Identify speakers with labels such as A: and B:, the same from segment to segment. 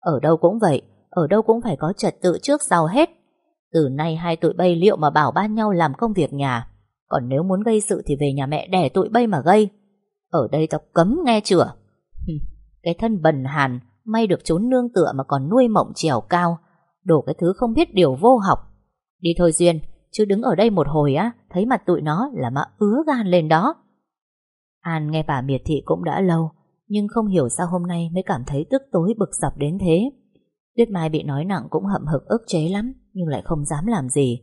A: Ở đâu cũng vậy, ở đâu cũng phải có trật tự trước sau hết. Từ nay hai tụi bay liệu mà bảo ban nhau làm công việc nhà. Còn nếu muốn gây sự thì về nhà mẹ đẻ tụi bay mà gây. Ở đây tao cấm nghe chửa. Cái thân bần hàn, may được trốn nương tựa mà còn nuôi mộng trèo cao. Đổ cái thứ không biết điều vô học. Đi thôi Duyên, chứ đứng ở đây một hồi á, thấy mặt tụi nó là mà ứa gan lên đó. An nghe bà miệt thị cũng đã lâu, nhưng không hiểu sao hôm nay mới cảm thấy tức tối bực dọc đến thế. Tuyết Mai bị nói nặng cũng hậm hực ức chế lắm, nhưng lại không dám làm gì.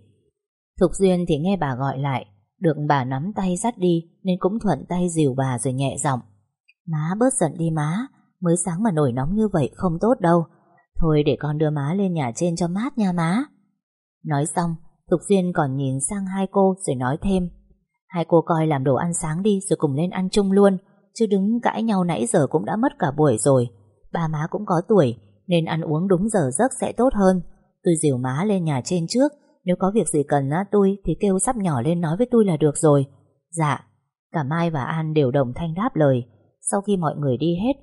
A: Thục Duyên thì nghe bà gọi lại, được bà nắm tay dắt đi nên cũng thuận tay dìu bà rồi nhẹ giọng. Má bớt giận đi má, mới sáng mà nổi nóng như vậy không tốt đâu. Thôi để con đưa má lên nhà trên cho mát nha má. Nói xong, Thục Duyên còn nhìn sang hai cô rồi nói thêm. Hai cô coi làm đồ ăn sáng đi rồi cùng lên ăn chung luôn, chứ đứng cãi nhau nãy giờ cũng đã mất cả buổi rồi. Ba má cũng có tuổi, nên ăn uống đúng giờ giấc sẽ tốt hơn. Tôi dìu má lên nhà trên trước, nếu có việc gì cần á tôi thì kêu sắp nhỏ lên nói với tôi là được rồi. Dạ, cả Mai và An đều đồng thanh đáp lời. Sau khi mọi người đi hết,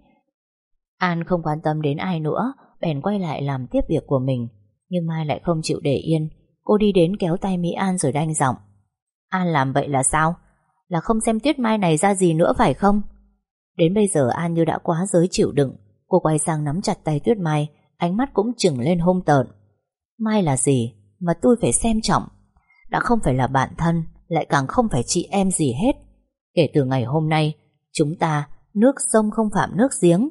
A: An không quan tâm đến ai nữa, bèn quay lại làm tiếp việc của mình. Nhưng Mai lại không chịu để yên, cô đi đến kéo tay Mỹ An rồi đanh giọng. An làm vậy là sao? Là không xem Tuyết Mai này ra gì nữa phải không? Đến bây giờ An như đã quá giới chịu đựng, cô quay sang nắm chặt tay Tuyết Mai, ánh mắt cũng chừng lên hung tợn. Mai là gì mà tôi phải xem trọng? Đã không phải là bạn thân, lại càng không phải chị em gì hết. Kể từ ngày hôm nay, chúng ta nước sông không phạm nước giếng.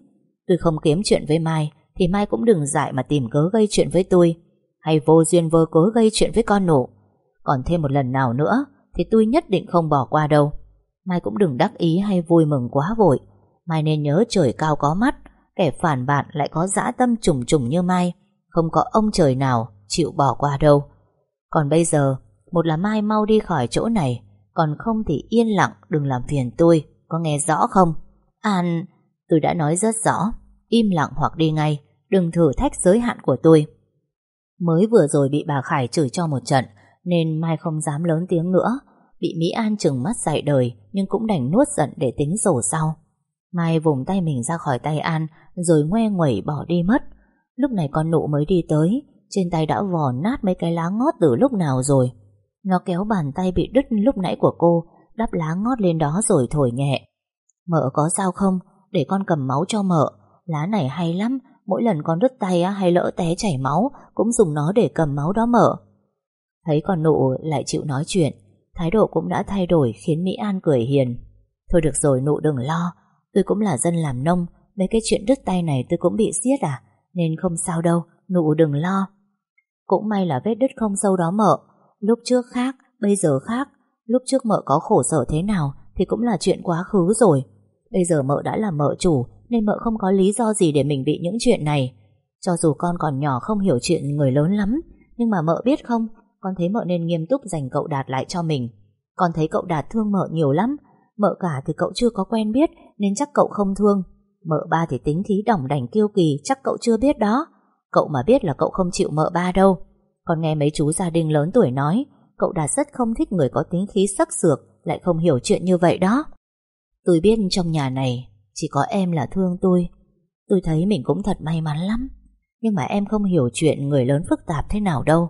A: Tôi không kiếm chuyện với Mai, thì Mai cũng đừng dại mà tìm cớ gây chuyện với tôi, hay vô duyên vô cớ gây chuyện với con nổ Còn thêm một lần nào nữa, thì tôi nhất định không bỏ qua đâu. Mai cũng đừng đắc ý hay vui mừng quá vội. Mai nên nhớ trời cao có mắt, kẻ phản bạn lại có dã tâm trùng trùng như Mai, không có ông trời nào chịu bỏ qua đâu. Còn bây giờ, một là Mai mau đi khỏi chỗ này, còn không thì yên lặng đừng làm phiền tôi, có nghe rõ không? An, tôi đã nói rất rõ, im lặng hoặc đi ngay, đừng thử thách giới hạn của tôi. Mới vừa rồi bị bà Khải chửi cho một trận, nên Mai không dám lớn tiếng nữa. Bị Mỹ An chừng mắt dạy đời, nhưng cũng đành nuốt giận để tính sổ sau. Mai vùng tay mình ra khỏi tay An, rồi ngoe nguẩy bỏ đi mất. Lúc này con nụ mới đi tới, trên tay đã vò nát mấy cái lá ngót từ lúc nào rồi. Nó kéo bàn tay bị đứt lúc nãy của cô, đắp lá ngót lên đó rồi thổi nhẹ. Mợ có sao không? Để con cầm máu cho mợ. Lá này hay lắm, mỗi lần con đứt tay hay lỡ té chảy máu, cũng dùng nó để cầm máu đó mợ. Thấy con nụ lại chịu nói chuyện, thái độ cũng đã thay đổi khiến Mỹ An cười hiền. Thôi được rồi nụ đừng lo, tôi cũng là dân làm nông, mấy cái chuyện đứt tay này tôi cũng bị xiết à, nên không sao đâu, nụ đừng lo. Cũng may là vết đứt không sâu đó mợ, lúc trước khác, bây giờ khác, lúc trước mợ có khổ sở thế nào thì cũng là chuyện quá khứ rồi. Bây giờ mợ đã là mợ chủ nên mợ không có lý do gì để mình bị những chuyện này. Cho dù con còn nhỏ không hiểu chuyện người lớn lắm, nhưng mà mợ biết không, con thấy mợ nên nghiêm túc dành cậu Đạt lại cho mình. Con thấy cậu Đạt thương mợ nhiều lắm. Mợ cả thì cậu chưa có quen biết nên chắc cậu không thương. Mợ ba thì tính khí đỏng đành kiêu kỳ chắc cậu chưa biết đó. Cậu mà biết là cậu không chịu mợ ba đâu. còn nghe mấy chú gia đình lớn tuổi nói cậu Đạt rất không thích người có tính khí sắc sược lại không hiểu chuyện như vậy đó. Tôi biết trong nhà này chỉ có em là thương tôi. Tôi thấy mình cũng thật may mắn lắm. Nhưng mà em không hiểu chuyện người lớn phức tạp thế nào đâu.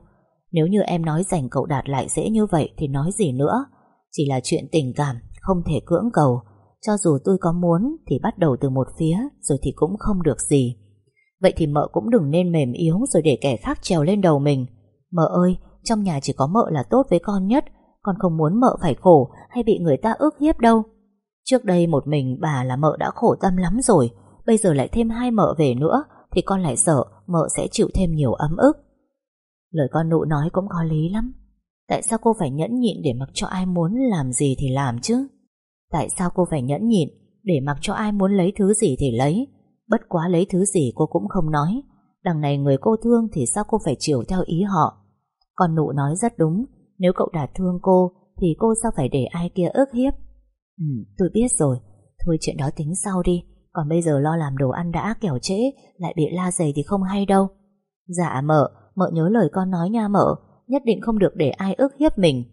A: Nếu như em nói dành cậu Đạt lại dễ như vậy thì nói gì nữa. Chỉ là chuyện tình cảm, không thể cưỡng cầu. Cho dù tôi có muốn thì bắt đầu từ một phía rồi thì cũng không được gì. Vậy thì mợ cũng đừng nên mềm yếu rồi để kẻ khác trèo lên đầu mình. Mợ ơi, trong nhà chỉ có mợ là tốt với con nhất. Con không muốn mợ phải khổ hay bị người ta ức hiếp đâu. Trước đây một mình bà là mợ đã khổ tâm lắm rồi. Bây giờ lại thêm hai mợ về nữa thì con lại sợ mợ sẽ chịu thêm nhiều ấm ức. Lời con nụ nói cũng có lý lắm Tại sao cô phải nhẫn nhịn để mặc cho ai muốn làm gì thì làm chứ? Tại sao cô phải nhẫn nhịn Để mặc cho ai muốn lấy thứ gì thì lấy? Bất quá lấy thứ gì cô cũng không nói. Đằng này người cô thương Thì sao cô phải chiều theo ý họ? Còn nụ nói rất đúng. Nếu cậu đã thương cô, Thì cô sao phải để ai kia ức hiếp? Ừ tôi biết rồi. Thôi chuyện đó tính sau đi. Còn bây giờ lo làm đồ ăn đã kẻo trễ, Lại bị la giày thì không hay đâu. Dạ mợ Mợ nhớ lời con nói nha mợ. Nhất định không được để ai ức hiếp mình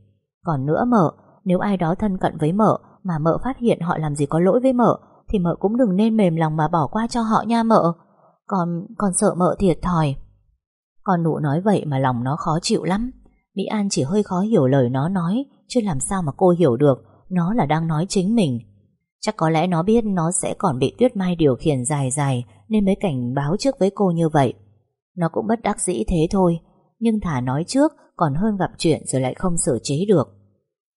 A: Còn nữa mợ Nếu ai đó thân cận với mợ Mà mợ phát hiện họ làm gì có lỗi với mợ Thì mợ cũng đừng nên mềm lòng mà bỏ qua cho họ nha mợ còn còn sợ mợ thiệt thòi. Con nụ nói vậy mà lòng nó khó chịu lắm. Mỹ An chỉ hơi khó hiểu lời nó nói, chứ làm sao mà cô hiểu được nó là đang nói chính mình. Chắc có lẽ nó biết nó sẽ còn bị Tuyết Mai điều khiển dài dài nên mới cảnh báo trước với cô như vậy. Nó cũng bất đắc dĩ thế thôi, nhưng thả nói trước, còn hơn gặp chuyện rồi lại không xử chế được.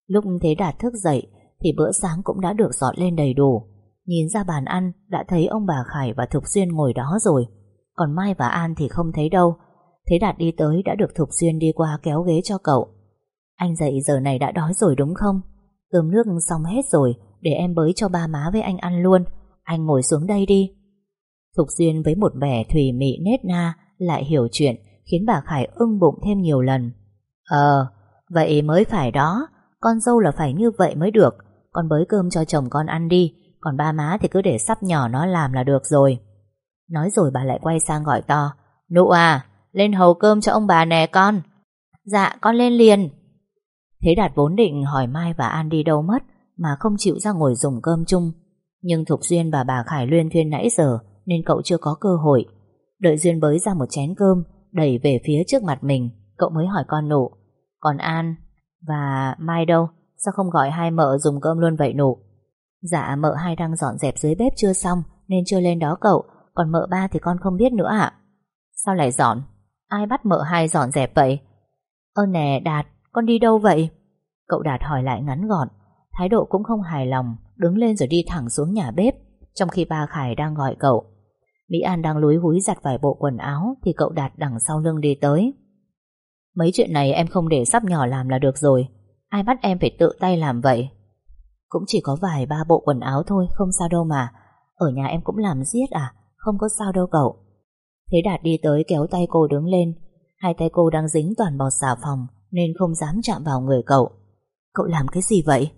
A: Lúc Thế Đạt thức dậy, thì bữa sáng cũng đã được dọn lên đầy đủ. Nhìn ra bàn ăn, đã thấy ông bà Khải và Thục Xuyên ngồi đó rồi. Còn Mai và An thì không thấy đâu. Thế Đạt đi tới đã được Thục Xuyên đi qua kéo ghế cho cậu. Anh dậy giờ này đã đói rồi đúng không? Cơm nước xong hết rồi, Để em bới cho ba má với anh ăn luôn Anh ngồi xuống đây đi Thục Duyên với một vẻ thủy mị nết na, Lại hiểu chuyện Khiến bà Khải ưng bụng thêm nhiều lần. Ờ Vậy mới phải đó. Con dâu là phải như vậy mới được. Con bới cơm cho chồng con ăn đi. Còn ba má thì cứ để sắp nhỏ nó làm là được rồi. Nói rồi bà lại quay sang gọi to. Nụ à Lên hầu cơm cho ông bà nè con. Dạ con lên liền. Thế Đạt vốn định hỏi Mai và An đi đâu mất, mà không chịu ra ngồi dùng cơm chung. Nhưng Thục Duyên và bà Khải Luyên thuyên nãy giờ, nên cậu chưa có cơ hội. Đợi Duyên bới ra một chén cơm đẩy về phía trước mặt mình cậu mới hỏi con nụ, còn An và Mai đâu? Sao không gọi hai mợ dùng cơm luôn vậy nụ? Dạ mợ hai đang dọn dẹp dưới bếp chưa xong, nên chưa lên đó cậu còn mợ ba thì con không biết nữa ạ. Sao lại dọn? Ai bắt mợ hai dọn dẹp vậy? Ơ nè, Đạt, con đi đâu vậy? Cậu Đạt hỏi lại ngắn gọn, Thái độ cũng không hài lòng, Đứng lên rồi đi thẳng xuống nhà bếp Trong khi ba Khải đang gọi cậu Mỹ An đang lúi húi giặt vài bộ quần áo Thì cậu Đạt đằng sau lưng đi tới. Mấy chuyện này em không để sắp nhỏ làm là được rồi. Ai bắt em phải tự tay làm vậy? Cũng chỉ có vài ba bộ quần áo thôi, Không sao đâu mà. Ở nhà em cũng làm giết à? Không có sao đâu cậu. Thế Đạt đi tới kéo tay cô đứng lên. Hai tay cô đang dính toàn bọt xà phòng, Nên không dám chạm vào người cậu. Cậu làm cái gì vậy?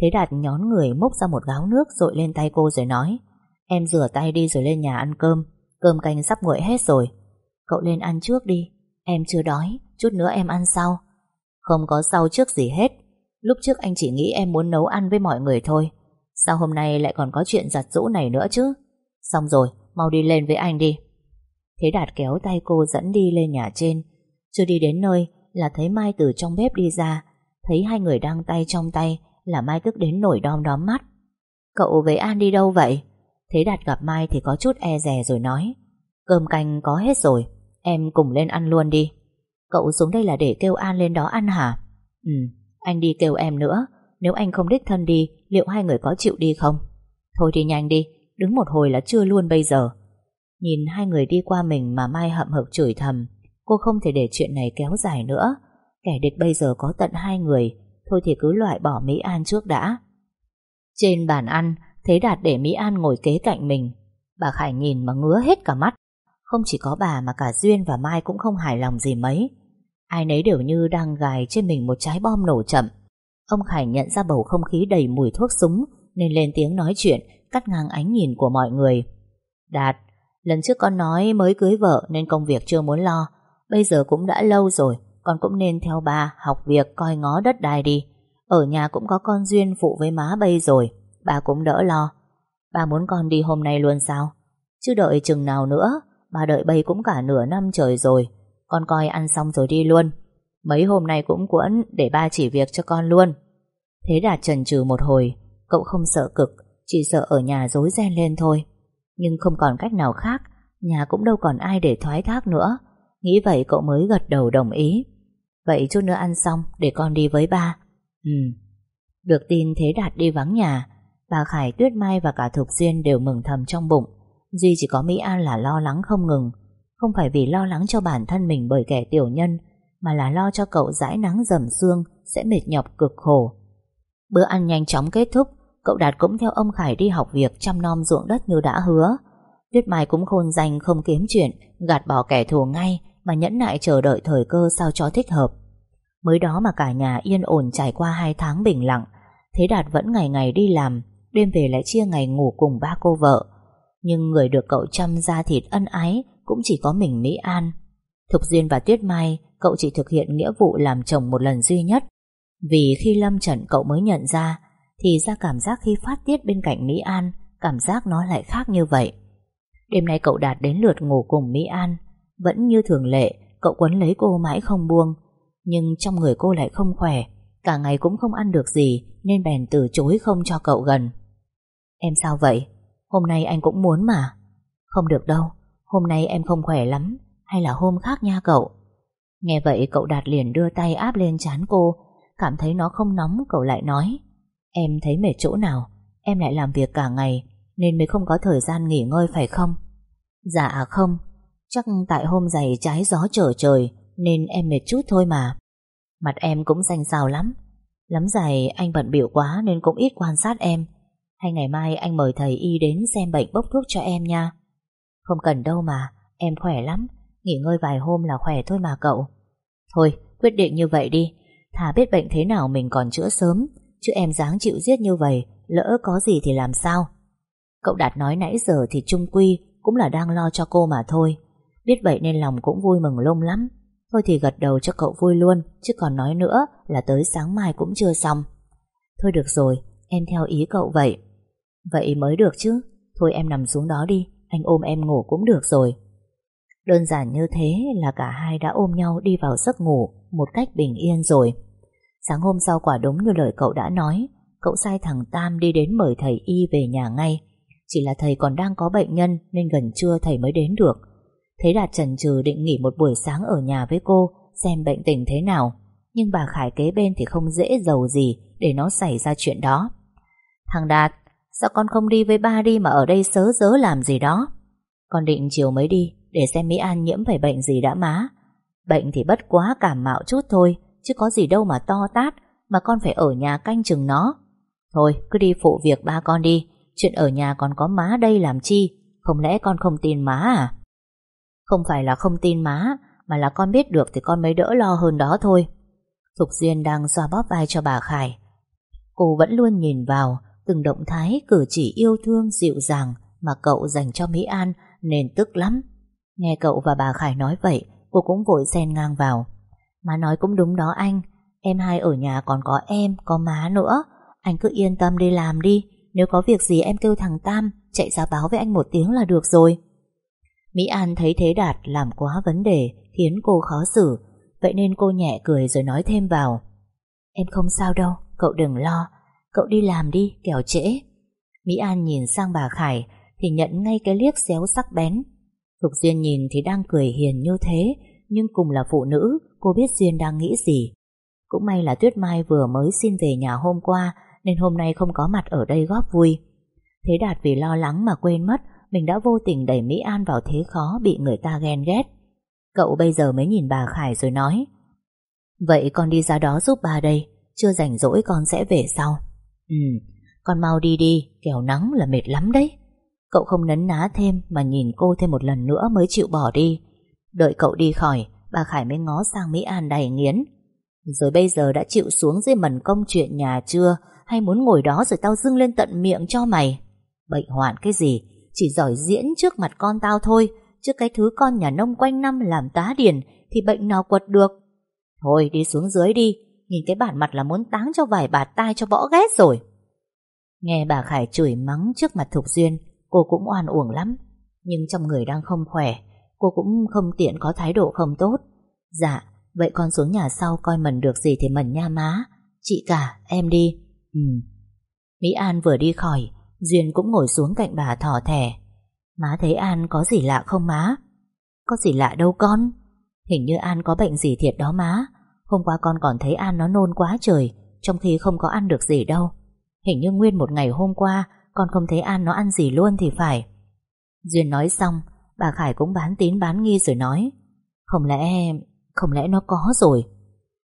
A: Thế Đạt nhón người múc ra một gáo nước Rội lên tay cô rồi nói. Em rửa tay đi rồi lên nhà ăn cơm. Cơm canh sắp nguội hết rồi. Cậu lên ăn trước đi. Em chưa đói, chút nữa em ăn sau. Không có sau trước gì hết. Lúc trước anh chỉ nghĩ em muốn nấu ăn với mọi người thôi. Sao hôm nay lại còn có chuyện giặt rũ này nữa chứ? Xong rồi, mau đi lên với anh đi. Thế Đạt kéo tay cô dẫn đi lên nhà trên. Chưa đi đến nơi là thấy Mai từ trong bếp đi ra. Thấy hai người đang tay trong tay Là Mai tức đến nổi đom đóm mắt. Cậu với An đi đâu vậy? Thế Đạt gặp Mai thì có chút e rè rồi nói, Cơm canh có hết rồi, Em cùng lên ăn luôn đi. Cậu xuống đây là để kêu An lên đó ăn hả? Ừ anh đi kêu em nữa, Nếu anh không đích thân đi, Liệu hai người có chịu đi không? Thôi thì nhanh đi, Đứng một hồi là chưa luôn bây giờ. Nhìn hai người đi qua mình mà Mai hậm hực chửi thầm, Cô không thể để chuyện này kéo dài nữa, Kẻ địch bây giờ có tận hai người, Thôi thì cứ loại bỏ Mỹ An trước đã. Trên bàn ăn Thế Đạt để Mỹ An ngồi kế cạnh mình. Bà Khải nhìn mà ngứa hết cả mắt. Không chỉ có bà mà cả Duyên và Mai cũng không hài lòng gì mấy. Ai nấy đều như đang gài trên mình một trái bom nổ chậm. Ông Khải nhận ra bầu không khí đầy mùi thuốc súng Nên lên tiếng nói chuyện Cắt ngang ánh nhìn của mọi người. Đạt Lần trước con nói mới cưới vợ Nên công việc chưa muốn lo. Bây giờ cũng đã lâu rồi con cũng nên theo ba học việc coi ngó đất đai đi. Ở nhà cũng có con duyên phụ với má bây rồi, bà cũng đỡ lo. Bà muốn con đi hôm nay luôn sao? Chứ đợi chừng nào nữa, bà đợi bây cũng cả nửa năm trời rồi. Con coi ăn xong rồi đi luôn. Mấy hôm nay cũng quẫn để ba chỉ việc cho con luôn. Thế Đạt trần trừ một hồi, cậu không sợ cực, chỉ sợ ở nhà dối ren lên thôi. Nhưng không còn cách nào khác, nhà cũng đâu còn ai để thoái thác nữa. Nghĩ vậy cậu mới gật đầu đồng ý. Vậy chút nữa ăn xong để con đi với ba Ừ Được tin Thế Đạt đi vắng nhà Bà Khải, Tuyết Mai và cả Thục Duyên đều mừng thầm trong bụng. Duy chỉ có Mỹ An là lo lắng không ngừng. Không phải vì lo lắng cho bản thân mình bởi kẻ tiểu nhân Mà là lo cho cậu dãi nắng dầm xương Sẽ mệt nhọc cực khổ. Bữa ăn nhanh chóng kết thúc Cậu Đạt cũng theo ông Khải đi học việc chăm nom ruộng đất như đã hứa. Tuyết Mai cũng khôn danh không kiếm chuyện Gạt bỏ kẻ thù ngay mà nhẫn nại chờ đợi thời cơ sao cho thích hợp. Mới đó mà cả nhà yên ổn trải qua hai tháng bình lặng, Thế Đạt vẫn ngày ngày đi làm, đêm về lại chia ngày ngủ cùng ba cô vợ. Nhưng người được cậu chăm ra thịt ân ái cũng chỉ có mình Mỹ An. Thục Duyên và Tuyết Mai, cậu chỉ thực hiện nghĩa vụ làm chồng một lần duy nhất. Vì khi lâm trận cậu mới nhận ra, thì ra cảm giác khi phát tiết bên cạnh Mỹ An, cảm giác nó lại khác như vậy. Đêm nay cậu Đạt đến lượt ngủ cùng Mỹ An Vẫn như thường lệ Cậu quấn lấy cô mãi không buông Nhưng trong người cô lại không khỏe Cả ngày cũng không ăn được gì Nên bèn từ chối không cho cậu gần Em sao vậy? Hôm nay anh cũng muốn mà. Không được đâu. Hôm nay em không khỏe lắm. Hay là hôm khác nha cậu. Nghe vậy cậu Đạt liền đưa tay áp lên trán cô. Cảm thấy nó không nóng, cậu lại nói. Em thấy mệt chỗ nào? Em lại làm việc cả ngày, Nên mới không có thời gian nghỉ ngơi phải không? Dạ không. Chắc tại hôm dày trái gió trở trời, Nên em mệt chút thôi mà. Mặt em cũng xanh xao lắm. Lắm dài anh bận biểu quá Nên cũng ít quan sát em. Hay ngày mai anh mời thầy y đến xem bệnh bốc thuốc cho em nha. Không cần đâu mà, Em khỏe lắm, Nghỉ ngơi vài hôm là khỏe thôi mà cậu. Thôi, quyết định như vậy đi. Thà biết bệnh thế nào mình còn chữa sớm, Chứ em dáng chịu giết như vậy, Lỡ có gì thì làm sao? Cậu Đạt nói nãy giờ thì trung quy Cũng là đang lo cho cô mà thôi. Biết vậy nên lòng cũng vui mừng lung lắm. Thôi thì gật đầu cho cậu vui luôn, Chứ còn nói nữa là tới sáng mai cũng chưa xong. Thôi được rồi, Em theo ý cậu vậy. Vậy mới được chứ Thôi em nằm xuống đó đi Anh ôm em ngủ cũng được rồi Đơn giản như thế là cả hai đã ôm nhau đi vào giấc ngủ một cách bình yên rồi. Sáng hôm sau quả đúng như lời cậu đã nói, cậu sai thằng Tam đi đến mời thầy y về nhà ngay. Chỉ là thầy còn đang có bệnh nhân nên gần trưa thầy mới đến được. Thế Đạt trần trừ định nghỉ một buổi sáng ở nhà với cô xem bệnh tình thế nào. Nhưng bà Khải kế bên thì không dễ giàu gì để nó xảy ra chuyện đó. Thằng Đạt, sao con không đi với ba đi mà ở đây sớ dớ làm gì đó? Con định chiều mới đi để xem Mỹ An nhiễm phải bệnh gì đã má. Bệnh thì bất quá cảm mạo chút thôi, chứ có gì đâu mà to tát, mà con phải ở nhà canh chừng nó. Thôi, cứ đi phụ việc ba con đi, chuyện ở nhà còn có má đây làm chi, không lẽ con không tin má à? Không phải là không tin má, mà là con biết được thì con mới đỡ lo hơn đó thôi. Thục Duyên đang xoa bóp vai cho bà Khải. Cô vẫn luôn nhìn vào từng động thái cử chỉ yêu thương dịu dàng mà cậu dành cho Mỹ An nên tức lắm. Nghe cậu và bà Khải nói vậy Cô cũng vội xen ngang vào. Má nói cũng đúng đó anh Em hai ở nhà còn có em, có má nữa. Anh cứ yên tâm đi làm đi Nếu có việc gì em kêu thằng Tam Chạy ra báo với anh một tiếng là được rồi. Mỹ An thấy Thế Đạt làm quá vấn đề Khiến cô khó xử. Vậy nên cô nhẹ cười rồi nói thêm vào. Em không sao đâu, cậu đừng lo Cậu đi làm đi, kẻo trễ. Mỹ An nhìn sang bà Khải Thì nhận ngay cái liếc xéo sắc bén. Thục Duyên nhìn thì đang cười hiền như thế Nhưng cùng là phụ nữ Cô biết Duyên đang nghĩ gì. Cũng may là Tuyết Mai vừa mới xin về nhà hôm qua Nên hôm nay không có mặt ở đây góp vui. Thế Đạt vì lo lắng mà quên mất Mình đã vô tình đẩy Mỹ An vào thế khó Bị người ta ghen ghét. Cậu bây giờ mới nhìn bà Khải rồi nói Vậy con đi ra đó giúp bà đây Chưa rảnh rỗi con sẽ về sau. Ừ Con mau đi đi Kẻo nắng là mệt lắm đấy Cậu không nấn ná thêm mà nhìn cô thêm một lần nữa mới chịu bỏ đi. Đợi cậu đi khỏi, bà Khải mới ngó sang Mỹ An đầy nghiến. Rồi bây giờ đã chịu xuống dưới mần công chuyện nhà chưa? Hay muốn ngồi đó rồi tao dưng lên tận miệng cho mày? Bệnh hoạn cái gì? Chỉ giỏi diễn trước mặt con tao thôi. Chứ cái thứ con nhà nông quanh năm làm tá điền thì bệnh nào quật được. Thôi đi xuống dưới đi. Nhìn cái bản mặt là muốn táng cho vài bạt tai cho bỏ ghét rồi. Nghe bà Khải chửi mắng trước mặt Thục Duyên, Cô cũng oan uổng lắm. Nhưng trong người đang không khỏe, Cô cũng không tiện có thái độ không tốt. Dạ Vậy con xuống nhà sau coi mần được gì thì mần nha má. Chị cả, em đi. Ừ. Mỹ An vừa đi khỏi, Duyên cũng ngồi xuống cạnh bà thỏ thẻ Má thấy An có gì lạ không má? Có gì lạ đâu con? Hình như An có bệnh gì thiệt đó má. Hôm qua con còn thấy An nó nôn quá trời, Trong khi không có ăn được gì đâu. Hình như nguyên một ngày hôm qua, con không thấy An nó ăn gì luôn thì phải. Duyên nói xong, Bà Khải cũng bán tín bán nghi rồi nói, Không lẽ Không lẽ nó có rồi?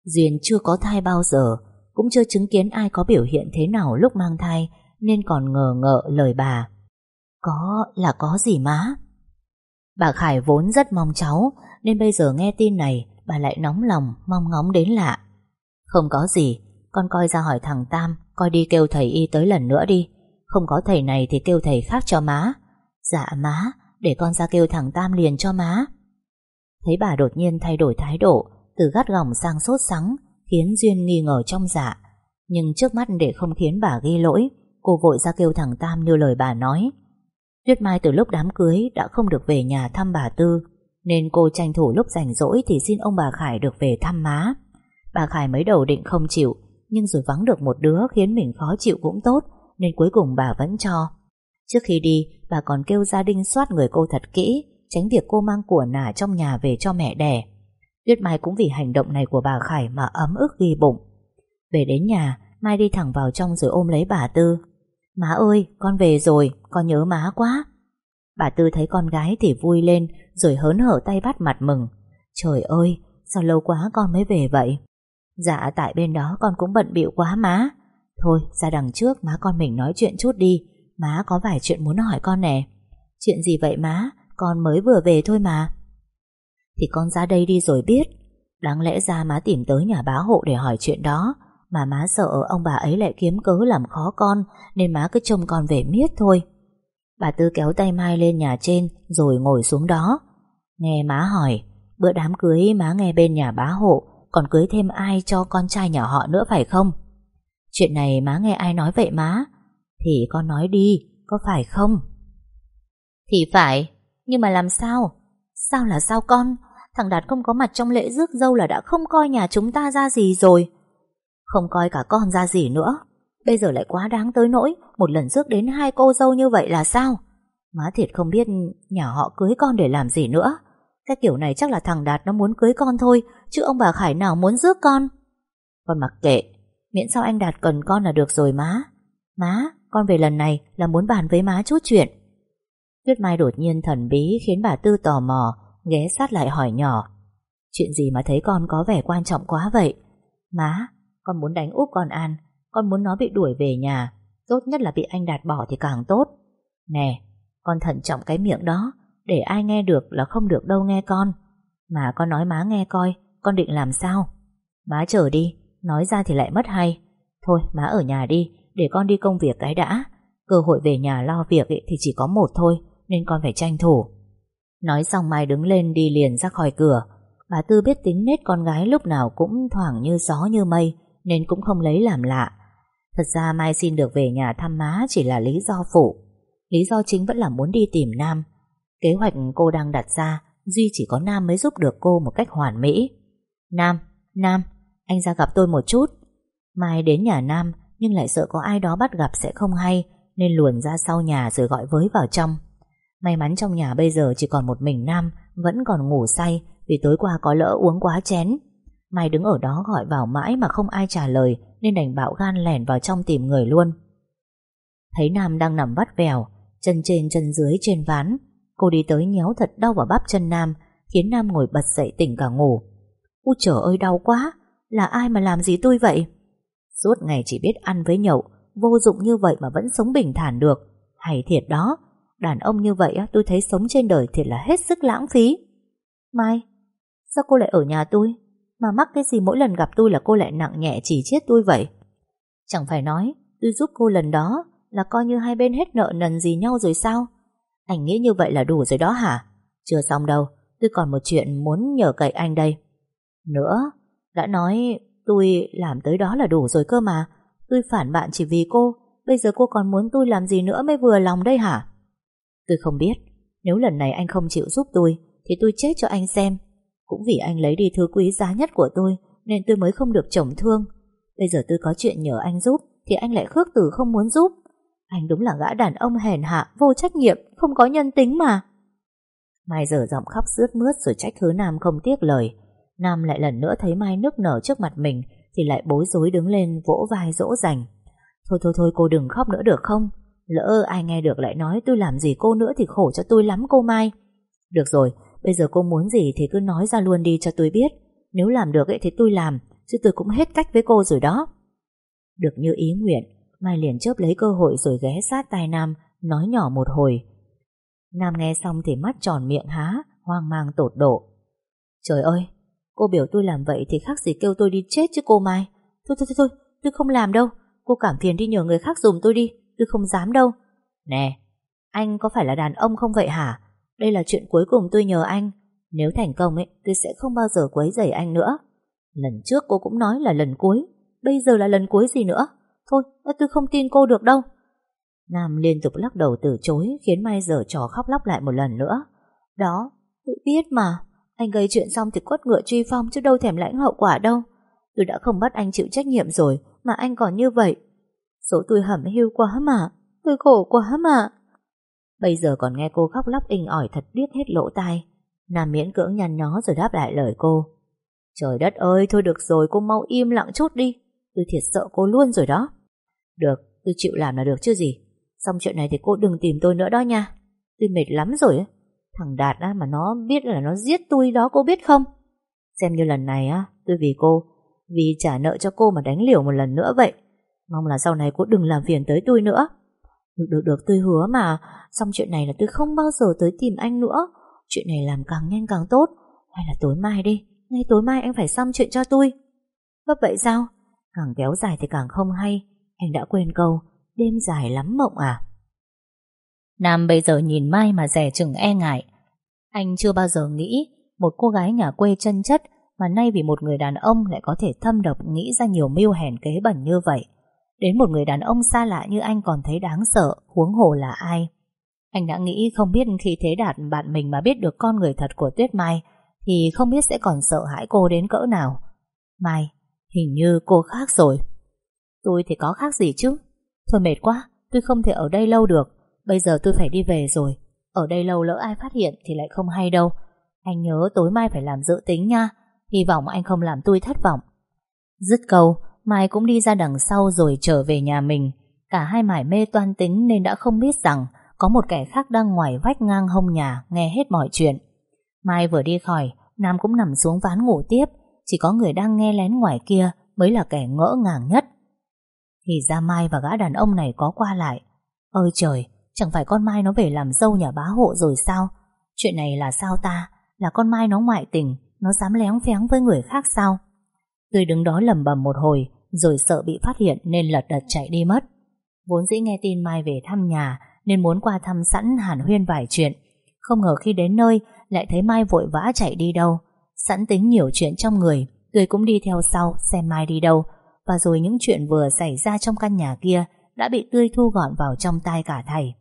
A: Duyên chưa có thai bao giờ, Cũng chưa chứng kiến ai có biểu hiện thế nào lúc mang thai, Nên còn ngờ ngợ lời bà. Có, là có gì má? Bà Khải vốn rất mong cháu, Nên bây giờ nghe tin này Bà lại nóng lòng mong ngóng đến lạ. Không có gì Con coi ra hỏi thằng Tam Coi đi kêu thầy y tới lần nữa đi. Không có thầy này thì kêu thầy khác cho má. Dạ má Để con ra kêu thằng Tam liền cho má. Thấy bà đột nhiên thay đổi thái độ Từ gắt gỏng sang sốt sắng Khiến Duyên nghi ngờ trong dạ. Nhưng trước mắt để không khiến bà ghi lỗi Cô vội ra kêu thằng Tam như lời bà nói. Tuyết Mai từ lúc đám cưới đã không được về nhà thăm bà Tư, nên cô tranh thủ lúc rảnh rỗi thì xin ông bà Khải được về thăm má. Bà Khải mới đầu định không chịu, nhưng rồi vắng được một đứa khiến mình khó chịu cũng tốt, nên cuối cùng bà vẫn cho. Trước khi đi, bà còn kêu gia đình soát người cô thật kỹ, tránh việc cô mang của nả trong nhà về cho mẹ đẻ. Tuyết Mai cũng vì hành động này của bà Khải mà ấm ức ghi bụng. Về đến nhà, Mai đi thẳng vào trong rồi ôm lấy bà Tư. Má ơi, con về rồi, con nhớ má quá. Bà Tư thấy con gái thì vui lên, rồi hớn hở tay bắt mặt mừng. Trời ơi, sao lâu quá con mới về vậy? Dạ, tại bên đó con cũng bận bịu quá má. Thôi, ra đằng trước má con mình nói chuyện chút đi. Má có vài chuyện muốn hỏi con nè. Chuyện gì vậy má? Con mới vừa về thôi mà. Thì con ra đây đi rồi biết. Đáng lẽ ra má tìm tới nhà bá hộ để hỏi chuyện đó. Mà má sợ ông bà ấy lại kiếm cớ làm khó con Nên má cứ trông con về miết thôi Bà Tư kéo tay Mai lên nhà trên Rồi ngồi xuống đó. Nghe má hỏi Bữa đám cưới má nghe bên nhà bá hộ Còn cưới thêm ai cho con trai nhà họ nữa phải không? Chuyện này má nghe ai nói vậy má? Thì con nói đi Có phải không? Thì phải Nhưng mà làm sao? Sao là sao con? Thằng Đạt không có mặt trong lễ rước dâu là đã không coi nhà chúng ta ra gì rồi. Không coi cả con ra gì nữa Bây giờ lại quá đáng tới nỗi Một lần rước đến hai cô dâu như vậy là sao? Má thiệt không biết Nhà họ cưới con để làm gì nữa. Cái kiểu này chắc là thằng Đạt nó muốn cưới con thôi Chứ ông bà Khải nào muốn rước con? Con mặc kệ Miễn sao anh Đạt cần con là được rồi má. Má, con về lần này Là muốn bàn với má chút chuyện. Tuyết Mai đột nhiên thần bí Khiến bà Tư tò mò Ghé sát lại hỏi nhỏ. Chuyện gì mà thấy con có vẻ quan trọng quá vậy? Má, con muốn đánh úp con An. Con muốn nó bị đuổi về nhà, Tốt nhất là bị anh Đạt bỏ thì càng tốt. Nè, Con thận trọng cái miệng đó, Để ai nghe được là không được đâu nghe con. Mà con nói má nghe coi, Con định làm sao? Má chờ đi, Nói ra thì lại mất hay. Thôi, má ở nhà đi, Để con đi công việc cái đã. Cơ hội về nhà lo việc ấy thì chỉ có một thôi, Nên con phải tranh thủ. Nói xong Mai đứng lên đi liền ra khỏi cửa. Bà Tư biết tính nết con gái lúc nào cũng thoảng như gió như mây, nên cũng không lấy làm lạ. Thật ra Mai xin được về nhà thăm má chỉ là lý do phụ. Lý do chính vẫn là muốn đi tìm Nam. Kế hoạch cô đang đặt ra, Duy chỉ có Nam mới giúp được cô một cách hoàn mỹ. Nam, Nam, anh ra gặp tôi một chút. Mai đến nhà Nam, nhưng lại sợ có ai đó bắt gặp sẽ không hay, nên luồn ra sau nhà rồi gọi với vào trong. May mắn trong nhà bây giờ chỉ còn một mình Nam, vẫn còn ngủ say vì tối qua có lỡ uống quá chén. Mai đứng ở đó gọi vào mãi mà không ai trả lời nên đành bạo gan lẻn vào trong tìm người luôn. Thấy Nam đang nằm vắt vẻo, chân trên chân dưới trên ván. Cô đi tới nhéo thật đau vào bắp chân Nam, khiến Nam ngồi bật dậy tỉnh cả ngủ. u trời ơi đau quá, là ai mà làm gì tôi vậy? Suốt ngày chỉ biết ăn với nhậu, vô dụng như vậy mà vẫn sống bình thản được. Hay thiệt đó, đàn ông như vậy tôi thấy sống trên đời thiệt là hết sức lãng phí. Mai, sao cô lại ở nhà tôi? Mà mắc cái gì mỗi lần gặp tôi là cô lại nặng nhẹ chỉ chết tôi vậy? Chẳng phải nói, Tôi giúp cô lần đó Là coi như hai bên hết nợ nần gì nhau rồi sao? Anh nghĩ như vậy là đủ rồi đó hả? Chưa xong đâu, Tôi còn một chuyện muốn nhờ cậy anh đây. Nữa, Đã nói tôi làm tới đó là đủ rồi cơ mà. Tôi phản bạn chỉ vì cô, Bây giờ cô còn muốn tôi làm gì nữa mới vừa lòng đây hả? Tôi không biết, Nếu lần này anh không chịu giúp tôi, Thì tôi chết cho anh xem cũng vì anh lấy đi thứ quý giá nhất của tôi Nên tôi mới không được chồng thương. Bây giờ tôi có chuyện nhờ anh giúp Thì anh lại khước từ không muốn giúp. Anh đúng là gã đàn ông hèn hạ Vô trách nhiệm, không có nhân tính mà. Mai giờ giọng khóc rướt mướt Rồi trách thứ Nam không tiếc lời. Nam lại lần nữa thấy Mai nước nở trước mặt mình Thì lại bối rối đứng lên Vỗ vai dỗ dành. Thôi thôi thôi cô đừng khóc nữa được không? Lỡ ai nghe được lại nói tôi làm gì cô nữa Thì khổ cho tôi lắm cô Mai. Được rồi Bây giờ cô muốn gì thì cứ nói ra luôn đi cho tôi biết. Nếu làm được ấy thì tôi làm Chứ tôi cũng hết cách với cô rồi đó. Được như ý nguyện Mai liền chớp lấy cơ hội rồi ghé sát tai Nam Nói nhỏ một hồi. Nam nghe xong thì mắt tròn miệng há Hoang mang tột độ. Trời ơi Cô biểu tôi làm vậy thì khác gì kêu tôi đi chết chứ cô Mai. Thôi thôi thôi, thôi tôi không làm đâu. Cô cảm phiền đi nhờ người khác dùm tôi đi Tôi không dám đâu. Nè Anh có phải là đàn ông không vậy hả? Đây là chuyện cuối cùng tôi nhờ anh Nếu thành công ấy tôi sẽ không bao giờ quấy rầy anh nữa Lần trước cô cũng nói là lần cuối Bây giờ là lần cuối gì nữa Thôi tôi không tin cô được đâu Nam liên tục lắc đầu từ chối khiến Mai giờ trò khóc lóc lại một lần nữa. Đó, tôi biết mà. Anh gây chuyện xong thì quất ngựa truy phong chứ đâu thèm lãnh hậu quả đâu. Tôi đã không bắt anh chịu trách nhiệm rồi mà anh còn như vậy. Số tôi hẩm hiu quá mà. Tôi khổ quá mà. Bây giờ còn nghe cô khóc lóc inh ỏi thật điếc hết lỗ tai. Nam miễn cưỡng nhăn nhó rồi đáp lại lời cô. Trời đất ơi, thôi được rồi, cô mau im lặng chút đi. Tôi thiệt sợ cô luôn rồi đó. Được, tôi chịu làm là được chứ gì. Xong chuyện này thì cô đừng tìm tôi nữa đó nha. Tôi mệt lắm rồi ấy. Thằng Đạt á, mà nó biết là nó giết tôi đó cô biết không? Xem như lần này á, tôi vì cô, vì trả nợ cho cô mà đánh liều một lần nữa vậy. Mong là sau này cô đừng làm phiền tới tôi nữa. Được được được tôi hứa mà, xong chuyện này là tôi không bao giờ tới tìm anh nữa. Chuyện này làm càng nhanh càng tốt. Hay là tối mai đi, ngay tối mai anh phải xong chuyện cho tôi. Vấp vậy sao? Càng kéo dài thì càng không hay. Anh đã quên câu, đêm dài lắm mộng à? Nam bây giờ nhìn Mai mà rẻ chừng e ngại. Anh chưa bao giờ nghĩ một cô gái nhà quê chân chất mà nay vì một người đàn ông lại có thể thâm độc nghĩ ra nhiều mưu hèn kế bẩn như vậy. Đến một người đàn ông xa lạ như anh còn thấy đáng sợ, huống hồ là ai. Anh đã nghĩ không biết khi Thế Đạt bạn mình mà biết được con người thật của Tuyết Mai thì không biết sẽ còn sợ hãi cô đến cỡ nào. Mai, hình như cô khác rồi. Tôi thì có khác gì chứ? Thôi mệt quá, tôi không thể ở đây lâu được. Bây giờ tôi phải đi về rồi. Ở đây lâu lỡ ai phát hiện thì lại không hay đâu. Anh nhớ tối mai phải làm dự tính nha. Hy vọng anh không làm tôi thất vọng. Dứt câu, Mai cũng đi ra đằng sau rồi trở về nhà mình. Cả hai mải mê toan tính nên đã không biết rằng có một kẻ khác đang ngoài vách ngang hông nhà nghe hết mọi chuyện. Mai vừa đi khỏi, Nam cũng nằm xuống ván ngủ tiếp. Chỉ có người đang nghe lén ngoài kia mới là kẻ ngỡ ngàng nhất. Thì ra Mai và gã đàn ông này có qua lại. Ơi trời, chẳng phải con Mai nó về làm dâu nhà bá hộ rồi sao? Chuyện này là sao ta? Là con Mai nó ngoại tình, nó dám léng phéng với người khác sao? Tôi đứng đó lầm bầm một hồi, rồi sợ bị phát hiện nên lật đật chạy đi mất. Vốn dĩ nghe tin Mai về thăm nhà nên muốn qua thăm sẵn hàn huyên vài chuyện. Không ngờ khi đến nơi lại thấy Mai vội vã chạy đi đâu. Sẵn tính nhiều chuyện trong người, tôi cũng đi theo sau xem Mai đi đâu. Và rồi những chuyện vừa xảy ra trong căn nhà kia đã bị tươi thu gọn vào trong tai cả thầy.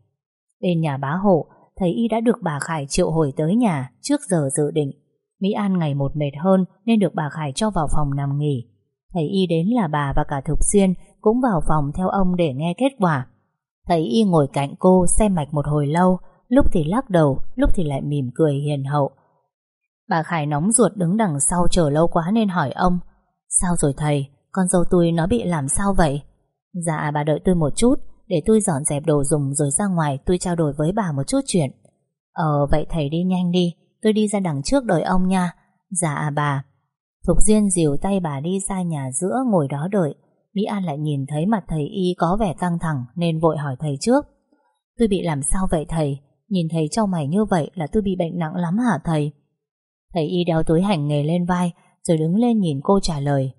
A: Bên nhà bá hộ, thầy Y đã được bà Khải triệu hồi tới nhà trước giờ dự định. Mỹ An ngày một mệt hơn nên được bà Khải cho vào phòng nằm nghỉ. Thầy Y đến là bà và cả Thục Xuyên cũng vào phòng theo ông để nghe kết quả. Thầy Y ngồi cạnh cô xem mạch một hồi lâu, lúc thì lắc đầu, lúc thì lại mỉm cười hiền hậu. Bà Khải nóng ruột đứng đằng sau chờ lâu quá nên hỏi ông Sao rồi thầy, con dâu tôi nó bị làm sao vậy? Dạ bà đợi tôi một chút Để tôi dọn dẹp đồ dùng rồi ra ngoài Tôi trao đổi với bà một chút chuyện Ờ vậy thầy đi nhanh đi Tôi đi ra đằng trước đợi ông nha Dạ à, bà Thục Diên dìu tay bà đi ra nhà giữa ngồi đó đợi. Mỹ An lại nhìn thấy mặt thầy Y có vẻ căng thẳng Nên vội hỏi thầy trước. Tôi bị làm sao vậy thầy? Nhìn thầy trong mày như vậy là tôi bị bệnh nặng lắm hả thầy? Thầy Y đeo túi hành nghề lên vai, Rồi đứng lên nhìn cô trả lời.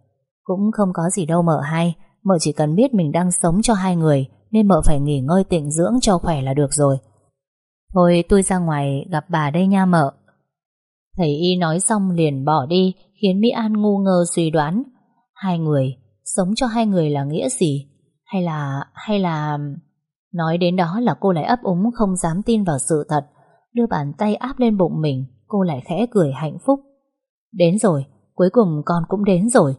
A: Cũng không có gì đâu mợ hai Mợ chỉ cần biết mình đang sống cho hai người, Nên mợ phải nghỉ ngơi tịnh dưỡng cho khỏe là được rồi. Thôi tôi ra ngoài gặp bà đây nha mợ. Thầy Y nói xong liền bỏ đi Khiến Mỹ An ngu ngơ suy đoán. Hai người, Sống cho hai người là nghĩa gì? Hay là Hay là, Nói đến đó là cô lại ấp úng không dám tin vào sự thật, Đưa bàn tay áp lên bụng mình, Cô lại khẽ cười hạnh phúc. Đến rồi, Cuối cùng con cũng đến rồi.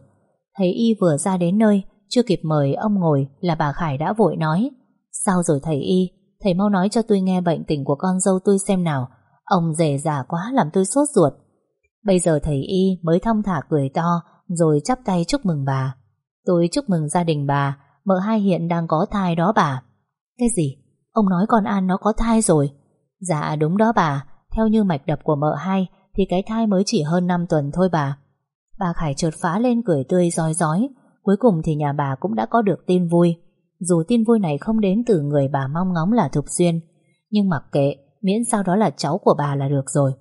A: Thấy Y vừa ra đến nơi, chưa kịp mời ông ngồi là bà Khải đã vội nói. Sao rồi thầy Y? Thầy mau nói cho tôi nghe bệnh tình của con dâu tôi xem nào. Ông rể già quá làm tôi sốt ruột. Bây giờ thầy Y mới thong thả cười to, Rồi chắp tay chúc mừng bà. Tôi chúc mừng gia đình bà, Mợ hai hiện đang có thai đó bà. Cái gì? Ông nói con An nó có thai rồi. Dạ đúng đó bà. Theo như mạch đập của mợ hai, Thì cái thai mới chỉ hơn 5 tuần thôi bà. Bà Khải chợt phá lên cười tươi rói rói. Cuối cùng thì nhà bà cũng đã có được tin vui. Dù tin vui này không đến từ người bà mong ngóng là Thục Xuyên, Nhưng mặc kệ, Miễn sao đó là cháu của bà là được rồi.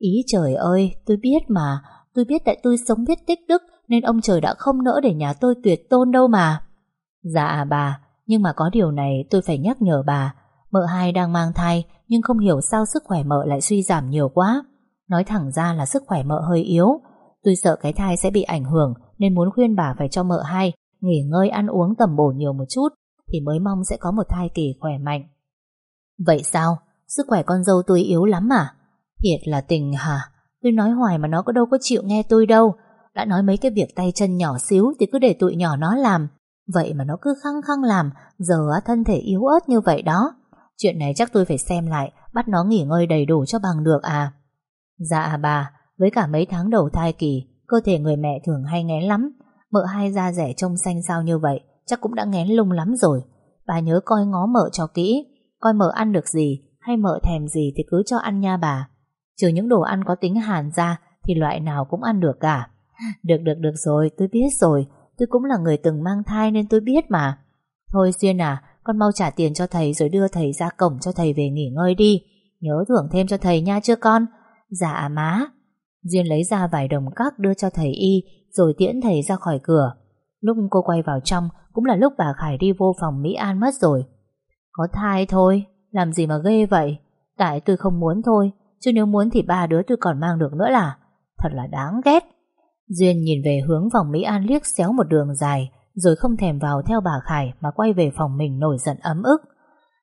A: Ý trời ơi, Tôi biết mà Tôi biết tại tôi sống biết tích đức, Nên ông trời đã không nỡ để nhà tôi tuyệt tôn đâu mà Dạ bà, Nhưng mà có điều này tôi phải nhắc nhở bà Mợ hai đang mang thai, Nhưng không hiểu sao sức khỏe mợ lại suy giảm nhiều quá Nói thẳng ra là sức khỏe mợ hơi yếu Tôi sợ cái thai sẽ bị ảnh hưởng, nên muốn khuyên bà phải cho mợ hai nghỉ ngơi ăn uống tầm bổ nhiều một chút, thì mới mong sẽ có một thai kỳ khỏe mạnh. Vậy sao? Sức khỏe con dâu tôi yếu lắm à? Thiệt là tình hả? Tôi nói hoài mà nó có đâu có chịu nghe tôi đâu. Đã nói mấy cái việc tay chân nhỏ xíu thì cứ để tụi nhỏ nó làm. Vậy mà nó cứ khăng khăng làm, giờ thân thể yếu ớt như vậy đó. Chuyện này chắc tôi phải xem lại, bắt nó nghỉ ngơi đầy đủ cho bằng được à. Dạ bà, với cả mấy tháng đầu thai kỳ, cơ thể người mẹ thường hay ngén lắm. Mợ hai da rẻ trông xanh sao như vậy, chắc cũng đã ngén lung lắm rồi. Bà nhớ coi ngó mợ cho kỹ, coi mợ ăn được gì, hay mợ thèm gì thì cứ cho ăn nha bà. Trừ những đồ ăn có tính hàn ra, thì loại nào cũng ăn được cả. Được được được rồi, tôi biết rồi, tôi cũng là người từng mang thai nên tôi biết mà. Thôi Duyên à, con mau trả tiền cho thầy rồi đưa thầy ra cổng cho thầy về nghỉ ngơi đi. Nhớ thưởng thêm cho thầy nha chưa con? Dạ má. Duyên lấy ra vài đồng cắc đưa cho thầy y rồi tiễn thầy ra khỏi cửa. Lúc cô quay vào trong cũng là lúc bà Khải đi vô phòng Mỹ An mất rồi. Có thai thôi, làm gì mà ghê vậy? Tại tôi không muốn thôi, chứ nếu muốn thì ba đứa tôi còn mang được nữa là. Thật là đáng ghét. Duyên nhìn về hướng phòng Mỹ An liếc xéo một đường dài, rồi không thèm vào theo bà Khải mà quay về phòng mình nổi giận ấm ức.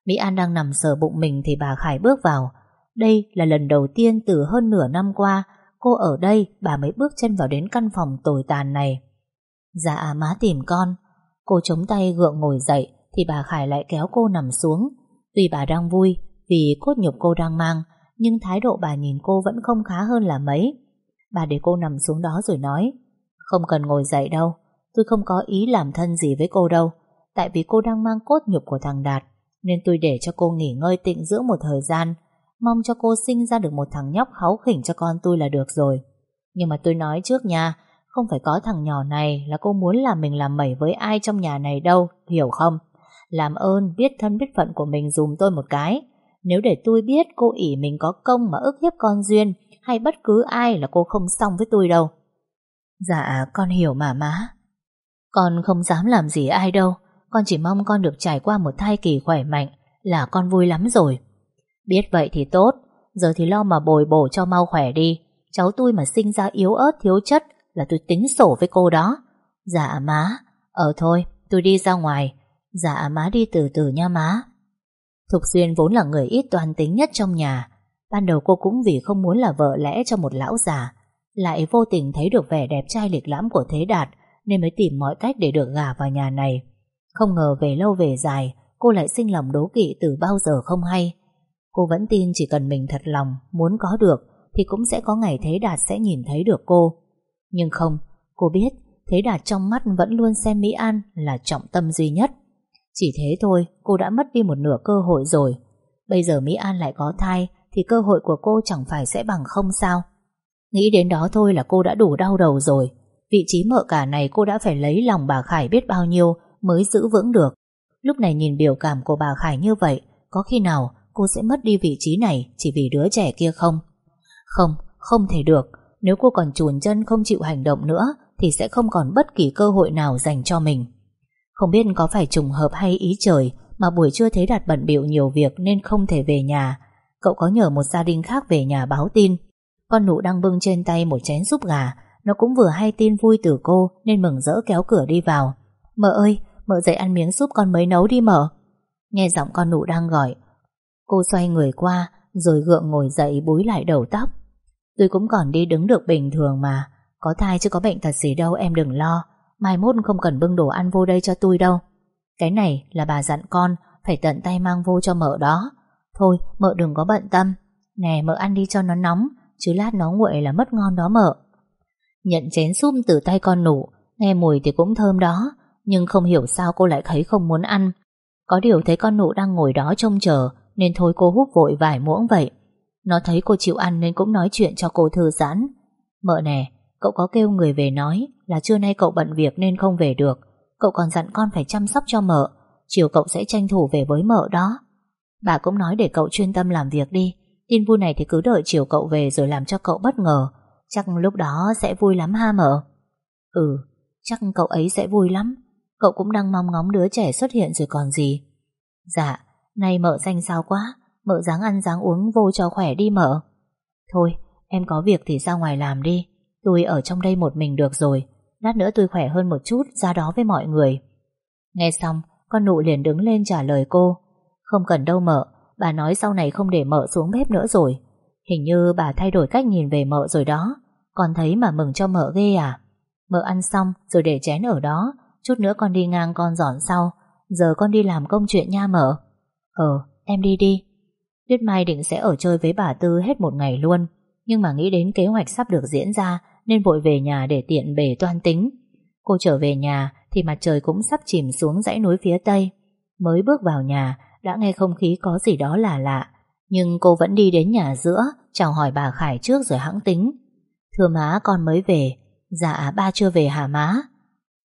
A: Mỹ An đang nằm sờ bụng mình thì bà Khải bước vào. Đây là lần đầu tiên từ hơn nửa năm qua, cô ở đây, bà mới bước chân vào đến căn phòng tồi tàn này. Dạ má tìm con. Cô chống tay gượng ngồi dậy thì bà Khải lại kéo cô nằm xuống. Tuy bà đang vui vì cốt nhục cô đang mang nhưng thái độ bà nhìn cô vẫn không khá hơn là mấy. Bà để cô nằm xuống đó rồi nói, Không cần ngồi dậy đâu, Tôi không có ý làm thân gì với cô đâu, Tại vì cô đang mang cốt nhục của thằng Đạt, Nên tôi để cho cô nghỉ ngơi tịnh dưỡng một thời gian, Mong cho cô sinh ra được một thằng nhóc háu khỉnh cho con tôi là được rồi. Nhưng mà tôi nói trước nha, Không phải có thằng nhỏ này Là cô muốn làm mình làm mẩy với ai trong nhà này đâu, Hiểu không? Làm ơn, biết thân, biết phận của mình dùm tôi một cái. Nếu để tôi biết cô ỉ mình có công mà ức hiếp con Duyên, Hay bất cứ ai là cô không xong với tôi đâu. Dạ con hiểu mà má. Con không dám làm gì ai đâu. Con chỉ mong con được trải qua một thai kỳ khỏe mạnh Là con vui lắm rồi. Biết vậy thì tốt. Giờ thì lo mà bồi bổ cho mau khỏe đi. Cháu tôi mà sinh ra yếu ớt, thiếu chất Là tôi tính sổ với cô đó. Dạ má. Ờ thôi, tôi đi ra ngoài. Dạ má đi từ từ nha, má. Thục Duyên vốn là người ít toan tính nhất trong nhà. Ban đầu cô cũng vì không muốn là vợ lẽ cho một lão già, Lại vô tình thấy được vẻ đẹp trai lịch lãm của Thế Đạt, Nên mới tìm mọi cách để được gả vào nhà này. Không ngờ về lâu về dài, Cô lại sinh lòng đố kỵ từ bao giờ không hay. Cô vẫn tin chỉ cần mình thật lòng, Muốn có được, Thì cũng sẽ có ngày Thế Đạt sẽ nhìn thấy được cô. Nhưng không, Cô biết, Thế Đạt trong mắt vẫn luôn xem Mỹ An Là trọng tâm duy nhất. Chỉ thế thôi cô đã mất đi một nửa cơ hội rồi Bây giờ Mỹ An lại có thai Thì cơ hội của cô chẳng phải sẽ bằng không sao Nghĩ đến đó thôi là cô đã đủ đau đầu rồi Vị trí mợ cả này cô đã phải lấy lòng bà Khải biết bao nhiêu Mới giữ vững được Lúc này nhìn biểu cảm của bà Khải như vậy Có khi nào cô sẽ mất đi vị trí này chỉ vì đứa trẻ kia không? Không, không thể được. Nếu cô còn chùn chân không chịu hành động nữa thì sẽ không còn bất kỳ cơ hội nào dành cho mình. Không biết có phải trùng hợp hay ý trời mà buổi trưa thấy Đạt bận biểu nhiều việc nên không thể về nhà. Cậu có nhờ một gia đình khác về nhà báo tin. Con nụ đang bưng trên tay một chén súp gà. Nó cũng vừa hay tin vui từ cô nên mừng rỡ kéo cửa đi vào. Mợ ơi, mợ dậy ăn miếng súp con mới nấu đi mợ. Nghe giọng con nụ đang gọi, Cô xoay người qua Rồi gượng ngồi dậy búi lại đầu tóc Tôi cũng còn đi đứng được bình thường mà Có thai chứ có bệnh thật gì đâu em đừng lo Mai mốt không cần bưng đồ ăn vô đây cho tôi đâu. Cái này là bà dặn con, Phải tận tay mang vô cho mợ đó. Thôi, mợ đừng có bận tâm. Nè, mợ ăn đi cho nó nóng, Chứ lát nó nguội là mất ngon đó mợ. Nhận chén súp từ tay con nụ, Nghe mùi thì cũng thơm đó, Nhưng không hiểu sao cô lại thấy không muốn ăn. Có điều thấy con nụ đang ngồi đó trông chờ, nên thôi cô hút vội vài muỗng vậy. Nó thấy cô chịu ăn nên cũng nói chuyện cho cô thư giãn. Mợ nè Cậu có kêu người về nói Là trưa nay cậu bận việc nên không về được. Cậu còn dặn con phải chăm sóc cho mợ, Chiều cậu sẽ tranh thủ về với mợ đó. Bà cũng nói để cậu chuyên tâm làm việc đi, Tin vui này thì cứ đợi chiều cậu về Rồi làm cho cậu bất ngờ. Chắc lúc đó sẽ vui lắm ha mợ? Ừ chắc cậu ấy sẽ vui lắm. Cậu cũng đang mong ngóng đứa trẻ xuất hiện rồi còn gì. Dạ Nay mợ danh sao quá, Mợ dáng ăn dáng uống vô cho khỏe đi mợ. Thôi, em có việc thì ra ngoài làm đi. Tôi ở trong đây một mình được rồi. Lát nữa tôi khỏe hơn một chút, Ra đó với mọi người. Nghe xong, Con nụ liền đứng lên trả lời cô. Không cần đâu mợ, Bà nói sau này không để mợ xuống bếp nữa rồi. Hình như bà thay đổi cách nhìn về mợ rồi đó. Con thấy mà mừng cho mợ ghê à. Mợ ăn xong, rồi để chén ở đó. Chút nữa con đi ngang con dọn sau. Giờ con đi làm công chuyện nha mợ. Ờ em đi đi. Tuyết Mai định sẽ ở chơi với bà Tư hết một ngày luôn. Nhưng mà nghĩ đến kế hoạch sắp được diễn ra nên vội về nhà để tiện bề toan tính. Cô trở về nhà Thì mặt trời cũng sắp chìm xuống dãy núi phía tây. Mới bước vào nhà, Đã nghe không khí có gì đó là lạ. Nhưng cô vẫn đi đến nhà giữa, Chào hỏi bà Khải trước rồi hãng tính. Thưa má, con mới về. Dạ ba chưa về hả má?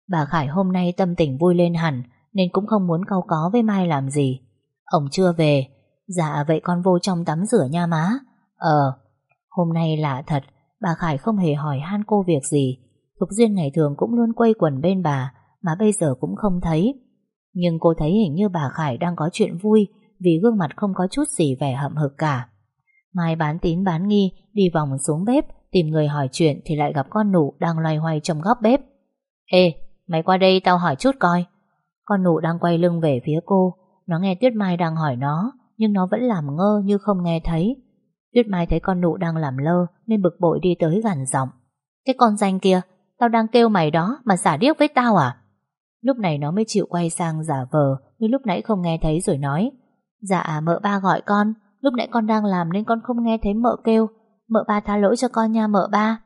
A: Bà Khải hôm nay tâm tình vui lên hẳn, Nên cũng không muốn cau có với Mai làm gì. Ông chưa về. Dạ vậy con vô trong tắm rửa nha má. Ờ Hôm nay lạ thật. Bà Khải không hề hỏi han cô việc gì, Thục Duyên ngày thường cũng luôn quây quần bên bà, Mà bây giờ cũng không thấy. Nhưng cô thấy hình như bà Khải đang có chuyện vui, Vì gương mặt không có chút gì vẻ hậm hực cả. Mai bán tín bán nghi, Đi vòng xuống bếp, Tìm người hỏi chuyện thì lại gặp con nụ Đang loay hoay trong góc bếp. Ê, mày qua đây tao hỏi chút coi. Con nụ đang quay lưng về phía cô, Nó nghe Tuyết Mai đang hỏi nó, Nhưng nó vẫn làm ngơ như không nghe thấy. Tuyết Mai thấy con nụ đang làm lơ Nên bực bội đi tới gần giọng. Cái con danh kia, Tao đang kêu mày đó mà giả điếc với tao à? Lúc này nó mới chịu quay sang giả vờ Như lúc nãy không nghe thấy rồi nói. Dạ mợ ba gọi con. Lúc nãy con đang làm nên con không nghe thấy mợ kêu. Mợ ba tha lỗi cho con nha, mợ ba.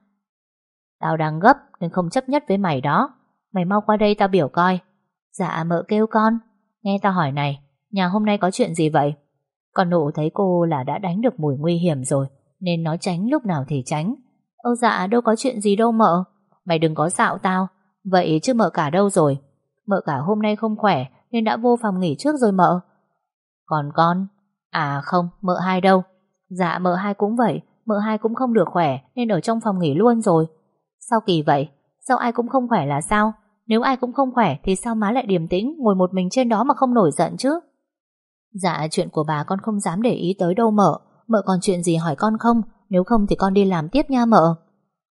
A: Tao đang gấp Nên không chấp nhất với mày đó. Mày mau qua đây tao biểu coi. Dạ mợ kêu con. Nghe tao hỏi này, Nhà hôm nay có chuyện gì vậy? Còn nộ thấy cô là đã đánh được mùi nguy hiểm rồi, Nên nó tránh lúc nào thì tránh. Ơ dạ đâu có chuyện gì đâu mợ. Mày đừng có dạo tao. Vậy chứ mợ cả đâu rồi? Mợ cả hôm nay không khỏe, Nên đã vô phòng nghỉ trước rồi mợ. Còn con? À không, mợ hai đâu. Dạ mợ hai cũng vậy. Mợ hai cũng không được khỏe, Nên ở trong phòng nghỉ luôn rồi. Sao kỳ vậy? Sao ai cũng không khỏe là sao? Nếu ai cũng không khỏe Thì sao má lại điềm tĩnh, Ngồi một mình trên đó mà không nổi giận chứ? Dạ chuyện của bà con không dám để ý tới đâu mợ. Mợ còn chuyện gì hỏi con không? Nếu không thì con đi làm tiếp nha mợ.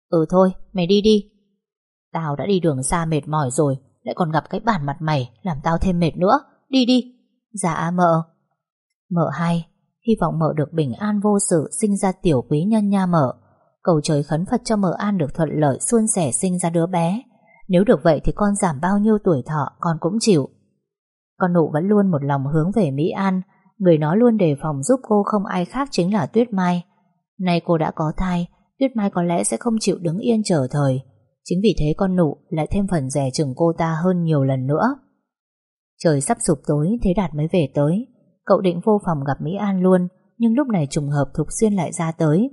A: Ừ thôi, mày đi đi. Tao đã đi đường xa mệt mỏi rồi, Lại còn gặp cái bản mặt mày, Làm tao thêm mệt nữa. Đi đi. Dạ mợ. Mợ hai Hy vọng mợ được bình an vô sự, Sinh ra tiểu quý nhân nha mợ. Cầu trời khấn Phật cho mợ an được thuận lợi Xuân sẻ sinh ra đứa bé. Nếu được vậy thì con giảm bao nhiêu tuổi thọ, Con cũng chịu. Con nụ vẫn luôn một lòng hướng về Mỹ An Người nó luôn đề phòng giúp cô không ai khác chính là Tuyết Mai Nay cô đã có thai Tuyết Mai có lẽ sẽ không chịu đứng yên chờ thời Chính vì thế con nụ lại thêm phần rẻ chừng cô ta hơn nhiều lần nữa. Trời sắp sụp tối thế Đạt mới về tới. Cậu định vô phòng gặp Mỹ An luôn, nhưng lúc này trùng hợp Thục Xuyên lại ra tới.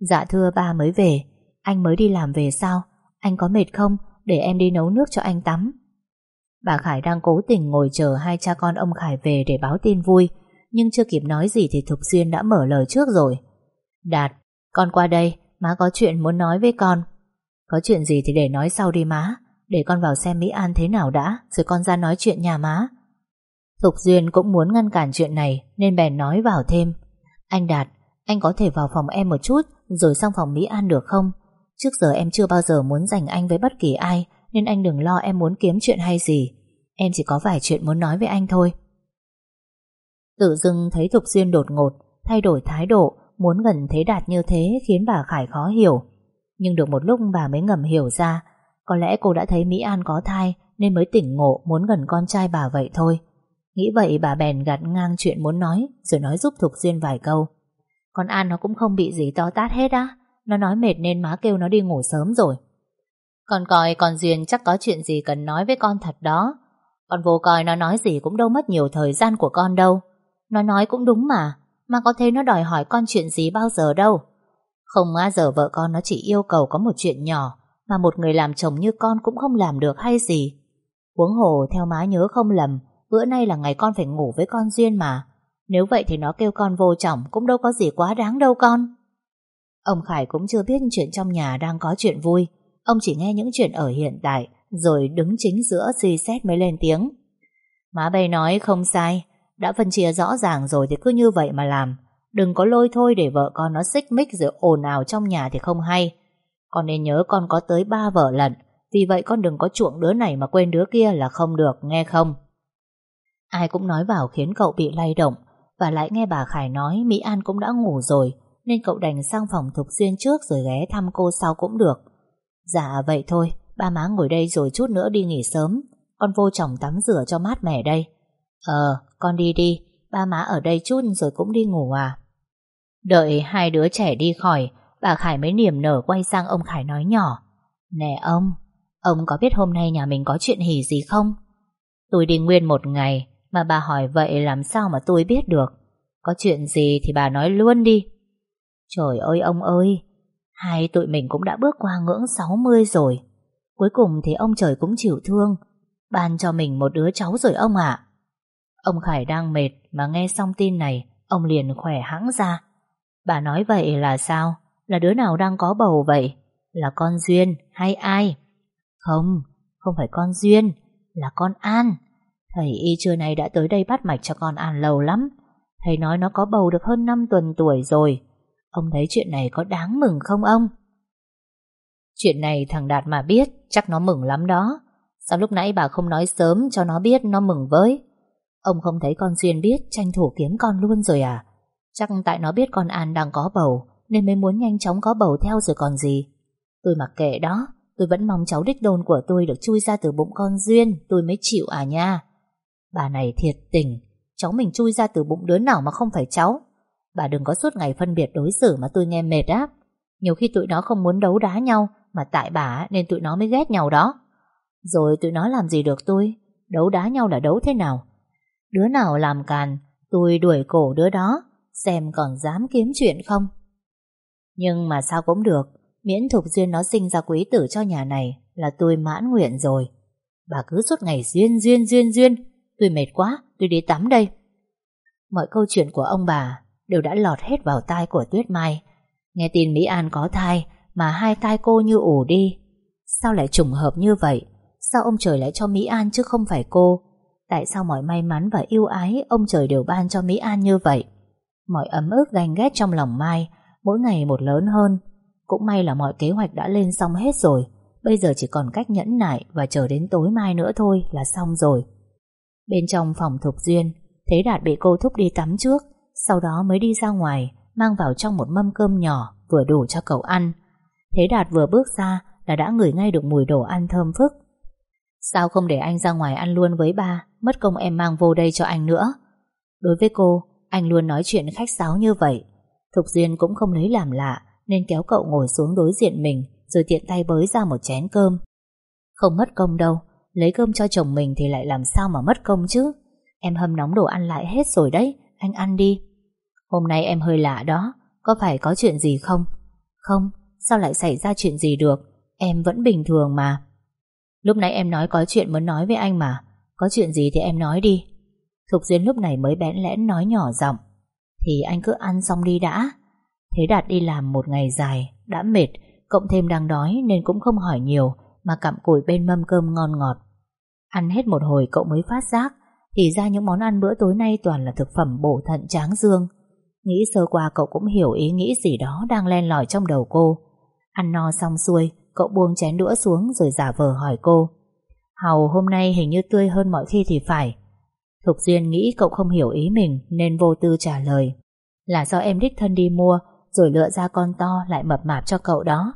A: Dạ thưa ba mới về, anh mới đi làm về sao? Anh có mệt không? Để em đi nấu nước cho anh tắm. Bà Khải đang cố tình ngồi chờ hai cha con ông Khải về để báo tin vui, nhưng chưa kịp nói gì thì Thục duyên đã mở lời trước rồi. Đạt, con qua đây, má có chuyện muốn nói với con. Có chuyện gì thì để nói sau đi má Để con vào xem Mỹ An thế nào đã Rồi con ra nói chuyện nhà má Thục Duyên cũng muốn ngăn cản chuyện này Nên bèn nói vào thêm Anh Đạt, anh có thể vào phòng em một chút Rồi sang phòng Mỹ An được không Trước giờ em chưa bao giờ muốn giành anh với bất kỳ ai nên anh đừng lo em muốn kiếm chuyện hay gì. Em chỉ có vài chuyện muốn nói với anh thôi. Tự dưng thấy Thục Duyên đột ngột, Thay đổi thái độ, Muốn gần thế Đạt như thế Khiến bà Khải khó hiểu. Nhưng được một lúc bà mới ngầm hiểu ra, Có lẽ cô đã thấy Mỹ An có thai Nên mới tỉnh ngộ muốn gần con trai bà vậy thôi. Nghĩ vậy bà bèn gạt ngang chuyện muốn nói, Rồi nói giúp Thục Duyên vài câu. Con An nó cũng không bị gì to tát hết á, Nó nói mệt nên má kêu nó đi ngủ sớm rồi. Con coi con Duyên chắc có chuyện gì cần nói với con thật đó Con vô coi nó nói gì cũng đâu mất nhiều thời gian của con đâu Nó nói cũng đúng mà Mà có thế nó đòi hỏi con chuyện gì bao giờ đâu không á giờ vợ con nó chỉ yêu cầu có một chuyện nhỏ mà một người làm chồng như con cũng không làm được hay gì. Huống hồ theo má nhớ không lầm, bữa nay là ngày con phải ngủ với con Duyên mà. Nếu vậy thì nó kêu con vô trọng cũng đâu có gì quá đáng đâu con. Ông Khải cũng chưa biết chuyện trong nhà đang có chuyện vui. Ông chỉ nghe những chuyện ở hiện tại, rồi đứng chính giữa suy xét mới lên tiếng. Má bay nói không sai, đã phân chia rõ ràng rồi thì cứ như vậy mà làm. Đừng có lôi thôi để vợ con nó xích mích rồi ồn ào trong nhà thì không hay. Con nên nhớ con có tới ba vợ lận, vì vậy con đừng có chuộng đứa này mà quên đứa kia là không được, nghe không? Ai cũng nói vào khiến cậu bị lay động Và lại nghe bà Khải nói Mỹ An cũng đã ngủ rồi Nên cậu đành sang phòng Thục Duyên trước Rồi ghé thăm cô sau cũng được Dạ vậy thôi. Ba má ngồi đây rồi chút nữa đi nghỉ sớm. Con vô chồng tắm rửa cho mát mẻ đây. Ờ con đi đi. Ba má ở đây chút rồi cũng đi ngủ à? Đợi hai đứa trẻ đi khỏi, Bà Khải mới niềm nở quay sang ông Khải nói nhỏ. Nè ông Ông có biết hôm nay nhà mình có chuyện hỉ gì không? Tôi đi nguyên một ngày Mà bà hỏi vậy làm sao mà tôi biết được. Có chuyện gì thì bà nói luôn đi. Trời ơi ông ơi Hai tụi mình cũng đã bước qua ngưỡng 60 rồi. Cuối cùng thì ông trời cũng chịu thương Ban cho mình một đứa cháu rồi ông ạ. Ông Khải đang mệt Mà nghe xong tin này Ông liền khỏe hãng ra. Bà nói vậy là sao? Là đứa nào đang có bầu vậy? Là con Duyên hay ai? Không, không phải con Duyên Là con An. Thầy y trưa nay đã tới đây bắt mạch cho con An lâu lắm. Thầy nói nó có bầu được hơn 5 tuần tuổi rồi. Ông thấy chuyện này có đáng mừng không ông? Chuyện này thằng Đạt mà biết, Chắc nó mừng lắm đó. Sao lúc nãy bà không nói sớm cho nó biết nó mừng với? Ông không thấy con Duyên biết Tranh thủ kiếm con luôn rồi à? Chắc tại nó biết con An đang có bầu, Nên mới muốn nhanh chóng có bầu theo rồi còn gì. Tôi mặc kệ đó, Tôi vẫn mong cháu đích đôn của tôi Được chui ra từ bụng con Duyên, Tôi mới chịu à nha. Bà này thiệt tình, Cháu mình chui ra từ bụng đứa nào mà không phải cháu? Bà đừng có suốt ngày phân biệt đối xử Mà tôi nghe mệt á. Nhiều khi tụi nó không muốn đấu đá nhau, Mà tại bà nên tụi nó mới ghét nhau đó. Rồi tụi nó làm gì được tôi? Đấu đá nhau là đấu thế nào? Đứa nào làm càn, Tôi đuổi cổ đứa đó, Xem còn dám kiếm chuyện không? Nhưng mà sao cũng được, Miễn Thục Duyên nó sinh ra quý tử cho nhà này Là tôi mãn nguyện rồi. Bà cứ suốt ngày duyên duyên duyên duyên. Tôi mệt quá, tôi đi tắm đây. Mọi câu chuyện của ông bà Đều đã lọt hết vào tai của Tuyết Mai. Nghe tin Mỹ An có thai Mà hai tai cô như ủ đi, Sao lại trùng hợp như vậy? Sao ông trời lại cho Mỹ An chứ không phải cô? Tại sao mọi may mắn và yêu ái Ông trời đều ban cho Mỹ An như vậy? Mọi ấm ức ganh ghét trong lòng Mai Mỗi ngày một lớn hơn. Cũng may là mọi kế hoạch đã lên xong hết rồi, Bây giờ chỉ còn cách nhẫn nại Và chờ đến tối mai nữa thôi là xong rồi. Bên trong phòng Thục Duyên, Thế Đạt bị cô thúc đi tắm trước. Sau đó mới đi ra ngoài, Mang vào trong một mâm cơm nhỏ, Vừa đủ cho cậu ăn. Thế Đạt vừa bước ra là đã ngửi ngay được mùi đồ ăn thơm phức. Sao không để anh ra ngoài ăn luôn với ba, Mất công em mang vô đây cho anh nữa? Đối với cô, Anh luôn nói chuyện khách sáo như vậy. Thục Duyên cũng không lấy làm lạ, Nên kéo cậu ngồi xuống đối diện mình, Rồi tiện tay bới ra một chén cơm. Không mất công đâu, Lấy cơm cho chồng mình thì lại làm sao mà mất công chứ? Em hâm nóng đồ ăn lại hết rồi đấy. Anh ăn đi. Hôm nay em hơi lạ đó Có phải có chuyện gì không? Không, sao lại xảy ra chuyện gì được? Em vẫn bình thường mà. Lúc nãy em nói có chuyện muốn nói với anh mà. Có chuyện gì thì em nói đi. Thục Duyên lúc này mới bẽn lẽn nói nhỏ giọng. Thì anh cứ ăn xong đi đã. Thế Đạt đi làm một ngày dài Đã mệt Cộng thêm đang đói nên cũng không hỏi nhiều Mà cặm cùi bên mâm cơm ngon ngọt. Ăn hết một hồi cậu mới phát giác. Thì ra những món ăn bữa tối nay Toàn là thực phẩm bổ thận tráng dương. Nghĩ sơ qua cậu cũng hiểu ý nghĩ gì đó Đang len lỏi trong đầu cô. Ăn no xong xuôi, Cậu buông chén đũa xuống rồi giả vờ hỏi cô. Hầu hôm nay hình như tươi hơn mọi khi thì phải. Thục Duyên nghĩ cậu không hiểu ý mình Nên vô tư trả lời. Là do em đích thân đi mua, Rồi lựa ra con to lại mập mạp cho cậu đó.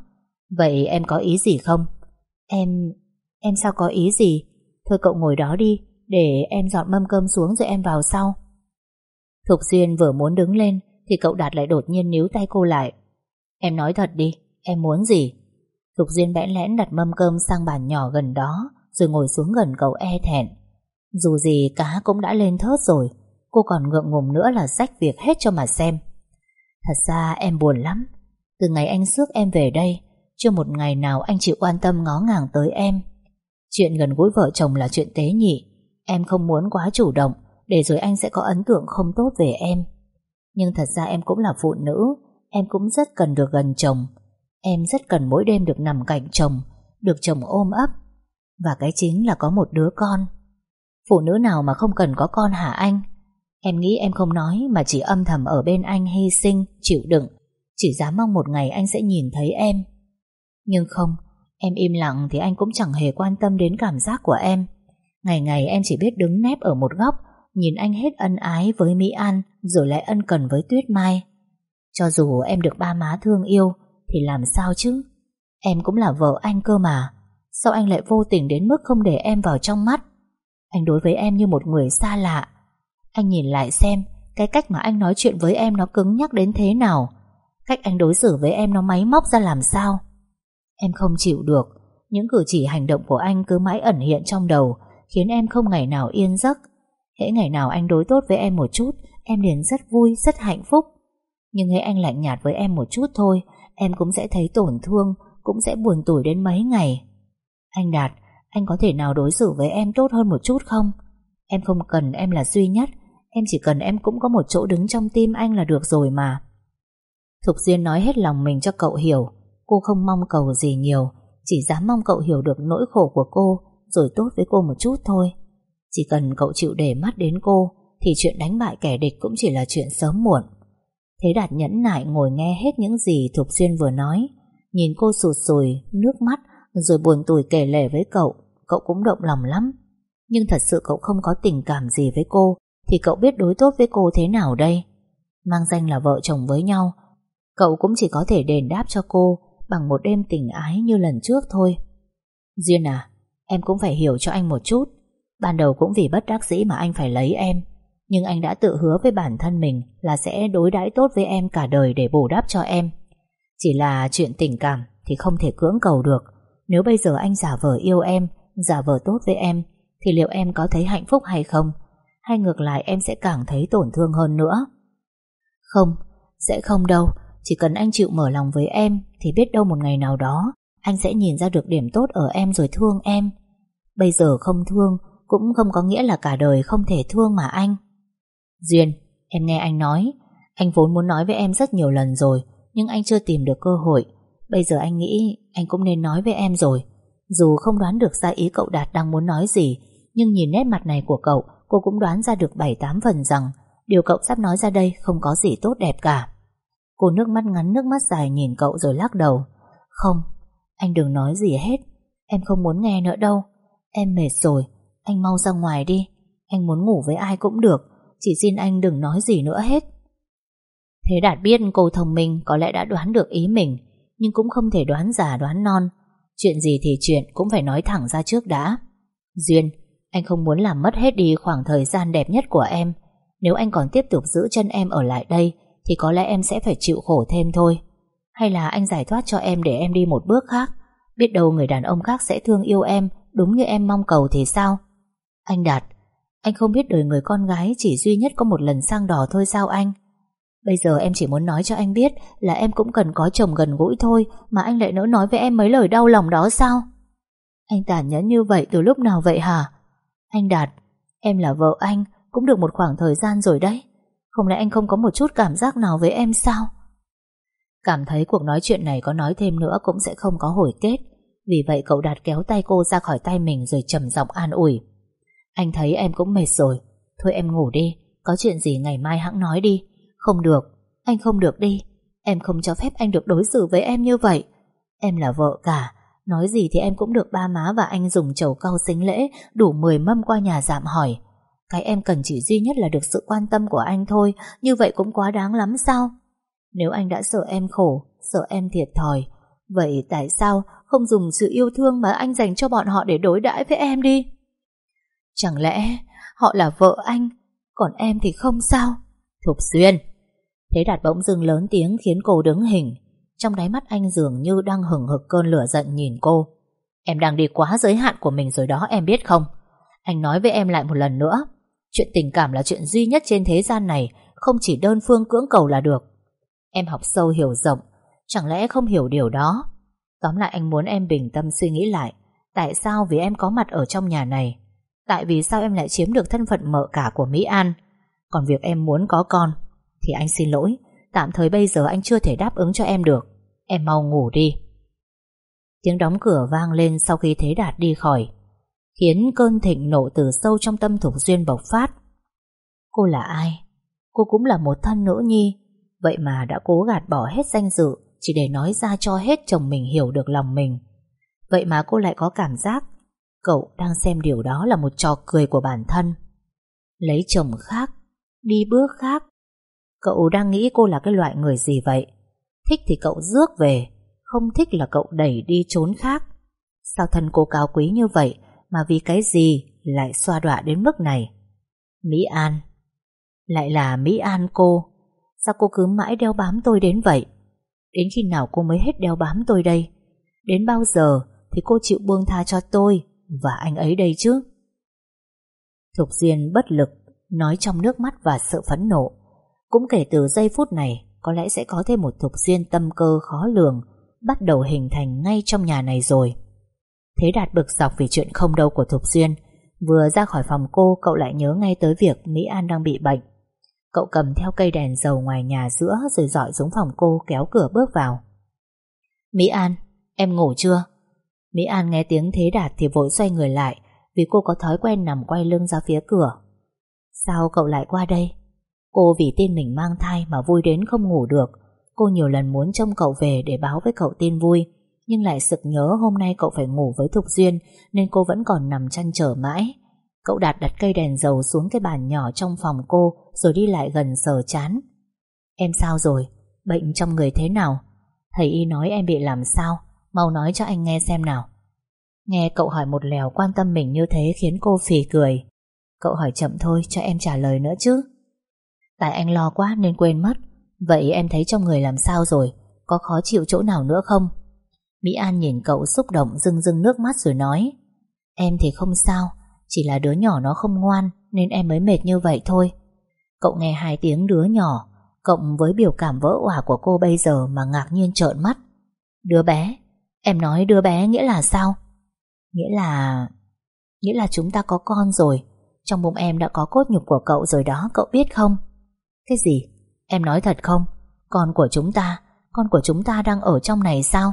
A: Vậy em có ý gì không? Em... em sao có ý gì? Thôi cậu ngồi đó đi để em dọn mâm cơm xuống rồi em vào sau. Thục Duyên vừa muốn đứng lên Thì cậu Đạt lại đột nhiên níu tay cô lại. Em nói thật đi, Em muốn gì? Thục Duyên bẽn lẽn đặt mâm cơm sang bàn nhỏ gần đó, Rồi ngồi xuống gần cậu e thẹn. Dù gì cá cũng đã lên thớt rồi, Cô còn ngượng ngùng nữa là rách việc hết cho mà xem. Thật ra em buồn lắm. Từ ngày anh xước em về đây, Chưa một ngày nào anh chịu quan tâm ngó ngàng tới em. Chuyện gần gũi vợ chồng là chuyện tế nhị. Em không muốn quá chủ động, Để rồi anh sẽ có ấn tượng không tốt về em. Nhưng thật ra em cũng là phụ nữ, Em cũng rất cần được gần chồng. Em rất cần mỗi đêm được nằm cạnh chồng, Được chồng ôm ấp. Và cái chính là có một đứa con. Phụ nữ nào mà không cần có con hả anh? Em nghĩ em không nói Mà chỉ âm thầm ở bên anh hy sinh, Chịu đựng. Chỉ dám mong một ngày anh sẽ nhìn thấy em. Nhưng không, Em im lặng thì anh cũng chẳng hề quan tâm đến cảm giác của em. Ngày ngày em chỉ biết đứng nép ở một góc, Nhìn anh hết ân ái với Mỹ An, Rồi lại ân cần với Tuyết Mai. Cho dù em được ba má thương yêu, Thì làm sao chứ? Em cũng là vợ anh cơ mà. Sao anh lại vô tình đến mức không để em vào trong mắt? Anh đối với em như một người xa lạ. Anh nhìn lại xem, Cái cách mà anh nói chuyện với em nó cứng nhắc đến thế nào? Cách anh đối xử với em nó máy móc ra làm sao? Em không chịu được. Những cử chỉ hành động của anh cứ mãi ẩn hiện trong đầu. Khiến em không ngày nào yên giấc. Hễ ngày nào anh đối tốt với em một chút Em liền rất vui, rất hạnh phúc. Nhưng hễ anh lạnh nhạt với em một chút thôi Em cũng sẽ thấy tổn thương Cũng sẽ buồn tủi đến mấy ngày. Anh Đạt Anh có thể nào đối xử với em tốt hơn một chút không? Em không cần em là duy nhất. Em chỉ cần em cũng có một chỗ đứng trong tim anh là được rồi mà. Thục Duyên nói hết lòng mình cho cậu hiểu. Cô không mong cầu gì nhiều Chỉ dám mong cậu hiểu được nỗi khổ của cô. Rồi tốt với cô một chút thôi. Chỉ cần cậu chịu để mắt đến cô Thì chuyện đánh bại kẻ địch cũng chỉ là chuyện sớm muộn. Thế Đạt nhẫn nại ngồi nghe hết những gì Thục Duyên vừa nói Nhìn cô sụt sùi, nước mắt Rồi buồn tủi kể lể với cậu Cậu cũng động lòng lắm. Nhưng thật sự cậu không có tình cảm gì với cô Thì cậu biết đối tốt với cô thế nào đây? Mang danh là vợ chồng với nhau Cậu cũng chỉ có thể đền đáp cho cô Bằng một đêm tình ái như lần trước thôi. Duyên à Em cũng phải hiểu cho anh một chút. Ban đầu cũng vì bất đắc dĩ mà anh phải lấy em. Nhưng anh đã tự hứa với bản thân mình Là sẽ đối đãi tốt với em cả đời Để bù đắp cho em. Chỉ là chuyện tình cảm Thì không thể cưỡng cầu được. Nếu bây giờ anh giả vờ yêu em, Giả vờ tốt với em, Thì liệu em có thấy hạnh phúc hay không? Hay ngược lại em sẽ càng thấy tổn thương hơn nữa? Không, Sẽ không đâu. Chỉ cần anh chịu mở lòng với em Thì biết đâu một ngày nào đó anh sẽ nhìn ra được điểm tốt ở em rồi thương em. Bây giờ không thương Cũng không có nghĩa là cả đời không thể thương mà anh. Duyên Em nghe anh nói. Anh vốn muốn nói với em rất nhiều lần rồi Nhưng anh chưa tìm được cơ hội. Bây giờ anh nghĩ anh cũng nên nói với em rồi. Dù không đoán được ra ý cậu Đạt đang muốn nói gì Nhưng nhìn nét mặt này của cậu Cô cũng đoán ra được 7-8 phần rằng Điều cậu sắp nói ra đây không có gì tốt đẹp cả. Cô nước mắt ngắn nước mắt dài nhìn cậu rồi lắc đầu. Không, anh đừng nói gì hết. Em không muốn nghe nữa đâu. Em mệt rồi, anh mau ra ngoài đi. Anh muốn ngủ với ai cũng được. Chỉ xin anh đừng nói gì nữa hết. Thế Đạt biết cô thông minh Có lẽ đã đoán được ý mình Nhưng cũng không thể đoán già đoán non. Chuyện gì thì chuyện cũng phải nói thẳng ra trước đã. Duyên Anh không muốn làm mất hết đi khoảng thời gian đẹp nhất của em. Nếu anh còn tiếp tục giữ chân em ở lại đây thì có lẽ em sẽ phải chịu khổ thêm thôi. Hay là anh giải thoát cho em để em đi một bước khác, biết đâu người đàn ông khác sẽ thương yêu em đúng như em mong cầu thì sao? Anh Đạt, anh không biết đời người con gái chỉ duy nhất có một lần sang đỏ thôi sao anh? Bây giờ em chỉ muốn nói cho anh biết là em cũng cần có chồng gần gũi thôi mà anh lại nỡ nói với em mấy lời đau lòng đó sao? Anh tàn nhẫn như vậy từ lúc nào vậy hả? Anh Đạt, em là vợ anh cũng được một khoảng thời gian rồi đấy. Không lẽ anh không có một chút cảm giác nào với em sao Cảm thấy cuộc nói chuyện này có nói thêm nữa Cũng sẽ không có hồi kết. Vì vậy cậu đạt kéo tay cô ra khỏi tay mình Rồi trầm giọng an ủi. Anh thấy em cũng mệt rồi. Thôi em ngủ đi. Có chuyện gì ngày mai hãng nói đi. Không được. Anh không được đi. Em không cho phép anh được đối xử với em như vậy. Em là vợ cả. Nói gì thì em cũng được ba má và anh dùng chầu cau xính lễ, Đủ 10 mâm qua nhà giảm hỏi. Cái em cần chỉ duy nhất là được sự quan tâm của anh thôi. Như vậy cũng quá đáng lắm sao? Nếu anh đã sợ em khổ, Sợ em thiệt thòi, Vậy tại sao không dùng sự yêu thương Mà anh dành cho bọn họ để đối đãi với em đi? Chẳng lẽ Họ là vợ anh, Còn em thì không sao? Thục xuyên. Thế đạt bỗng dưng lớn tiếng khiến cô đứng hình. Trong đáy mắt anh dường như đang hừng hực cơn lửa giận nhìn cô. Em đang đi quá giới hạn của mình rồi đó, em biết không? Anh nói với em lại một lần nữa. Chuyện tình cảm là chuyện duy nhất trên thế gian này, Không chỉ đơn phương cưỡng cầu là được. Em học sâu hiểu rộng Chẳng lẽ không hiểu điều đó? Tóm lại anh muốn em bình tâm suy nghĩ lại Tại sao vì em có mặt ở trong nhà này? Tại vì sao em lại chiếm được thân phận mợ cả của Mỹ An? Còn việc em muốn có con Thì anh xin lỗi Tạm thời bây giờ anh chưa thể đáp ứng cho em được. Em mau ngủ đi. Tiếng đóng cửa vang lên sau khi Thế Đạt đi khỏi khiến cơn thịnh nộ từ sâu trong tâm Thục Duyên bộc phát. Cô là ai? Cô cũng là một thân nữ nhi, vậy mà đã cố gạt bỏ hết danh dự, chỉ để nói ra cho hết chồng mình hiểu được lòng mình. Vậy mà cô lại có cảm giác, cậu đang xem điều đó là một trò cười của bản thân. Lấy chồng khác, Đi bước khác. Cậu đang nghĩ cô là cái loại người gì vậy? Thích thì cậu rước về, Không thích là cậu đẩy đi trốn khác. Sao thân cô cao quý như vậy Mà vì cái gì lại xoa đọa đến mức này? Mỹ An. Lại là Mỹ An cô. Sao cô cứ mãi đeo bám tôi đến vậy? Đến khi nào cô mới hết đeo bám tôi đây? Đến bao giờ Thì cô chịu buông tha cho tôi Và anh ấy đây chứ? Thục Diên bất lực, Nói trong nước mắt và sự phẫn nộ. Cũng kể từ giây phút này, Có lẽ sẽ có thêm một Thục Diên tâm cơ khó lường, Bắt đầu hình thành ngay trong nhà này rồi. Thế Đạt bực dọc vì chuyện không đâu của Thục Duyên Vừa ra khỏi phòng cô, Cậu lại nhớ ngay tới việc Mỹ An đang bị bệnh. Cậu cầm theo cây đèn dầu ngoài nhà giữa Rồi dọi xuống phòng cô kéo cửa bước vào. Mỹ An Em ngủ chưa? Mỹ An nghe tiếng Thế Đạt thì vội xoay người lại Vì cô có thói quen nằm quay lưng ra phía cửa. Sao cậu lại qua đây? Cô vì tin mình mang thai Mà vui đến không ngủ được. Cô nhiều lần muốn trông cậu về để báo với cậu tin vui nhưng lại sực nhớ hôm nay cậu phải ngủ với Thục Duyên nên cô vẫn còn nằm chăn trở mãi. Cậu đạt đặt cây đèn dầu xuống cái bàn nhỏ trong phòng cô, rồi đi lại gần sờ chán. Em sao rồi? Bệnh trong người thế nào? Thầy y nói em bị làm sao? Mau nói cho anh nghe xem nào. Nghe cậu hỏi một lèo quan tâm mình như thế khiến cô phì cười. Cậu hỏi chậm thôi, cho em trả lời nữa chứ. Tại anh lo quá nên quên mất. Vậy em thấy trong người làm sao rồi? Có khó chịu chỗ nào nữa không? Mỹ An nhìn cậu xúc động, rưng rưng nước mắt rồi nói Em thì không sao chỉ là đứa nhỏ nó không ngoan, Nên em mới mệt như vậy thôi. Cậu nghe hai tiếng đứa nhỏ, Cộng với biểu cảm vỡ òa của cô bây giờ Mà ngạc nhiên trợn mắt. Đứa bé, Em nói đứa bé nghĩa là sao? Nghĩa là Nghĩa là chúng ta có con rồi, Trong bụng em đã có cốt nhục của cậu rồi đó, Cậu biết không? Cái gì? Em nói thật không? Con của chúng ta, Con của chúng ta đang ở trong này sao?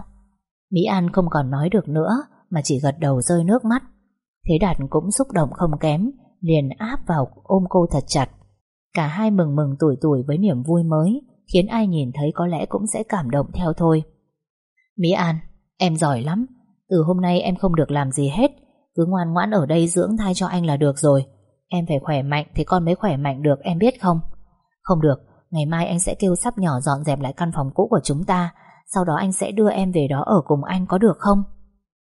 A: Mỹ An không còn nói được nữa, Mà chỉ gật đầu rơi nước mắt. Thế Đạt cũng xúc động không kém Liền áp vào ôm cô thật chặt. Cả hai mừng mừng tuổi tuổi với niềm vui mới Khiến ai nhìn thấy có lẽ cũng sẽ cảm động theo thôi. Mỹ An Em giỏi lắm. Từ hôm nay em không được làm gì hết. Cứ ngoan ngoãn ở đây dưỡng thai cho anh là được rồi. Em phải khỏe mạnh thì con mới khỏe mạnh được Em biết không? Không được Ngày mai anh sẽ kêu sắp nhỏ dọn dẹp lại căn phòng cũ của chúng ta. Sau đó anh sẽ đưa em về đó ở cùng anh có được không?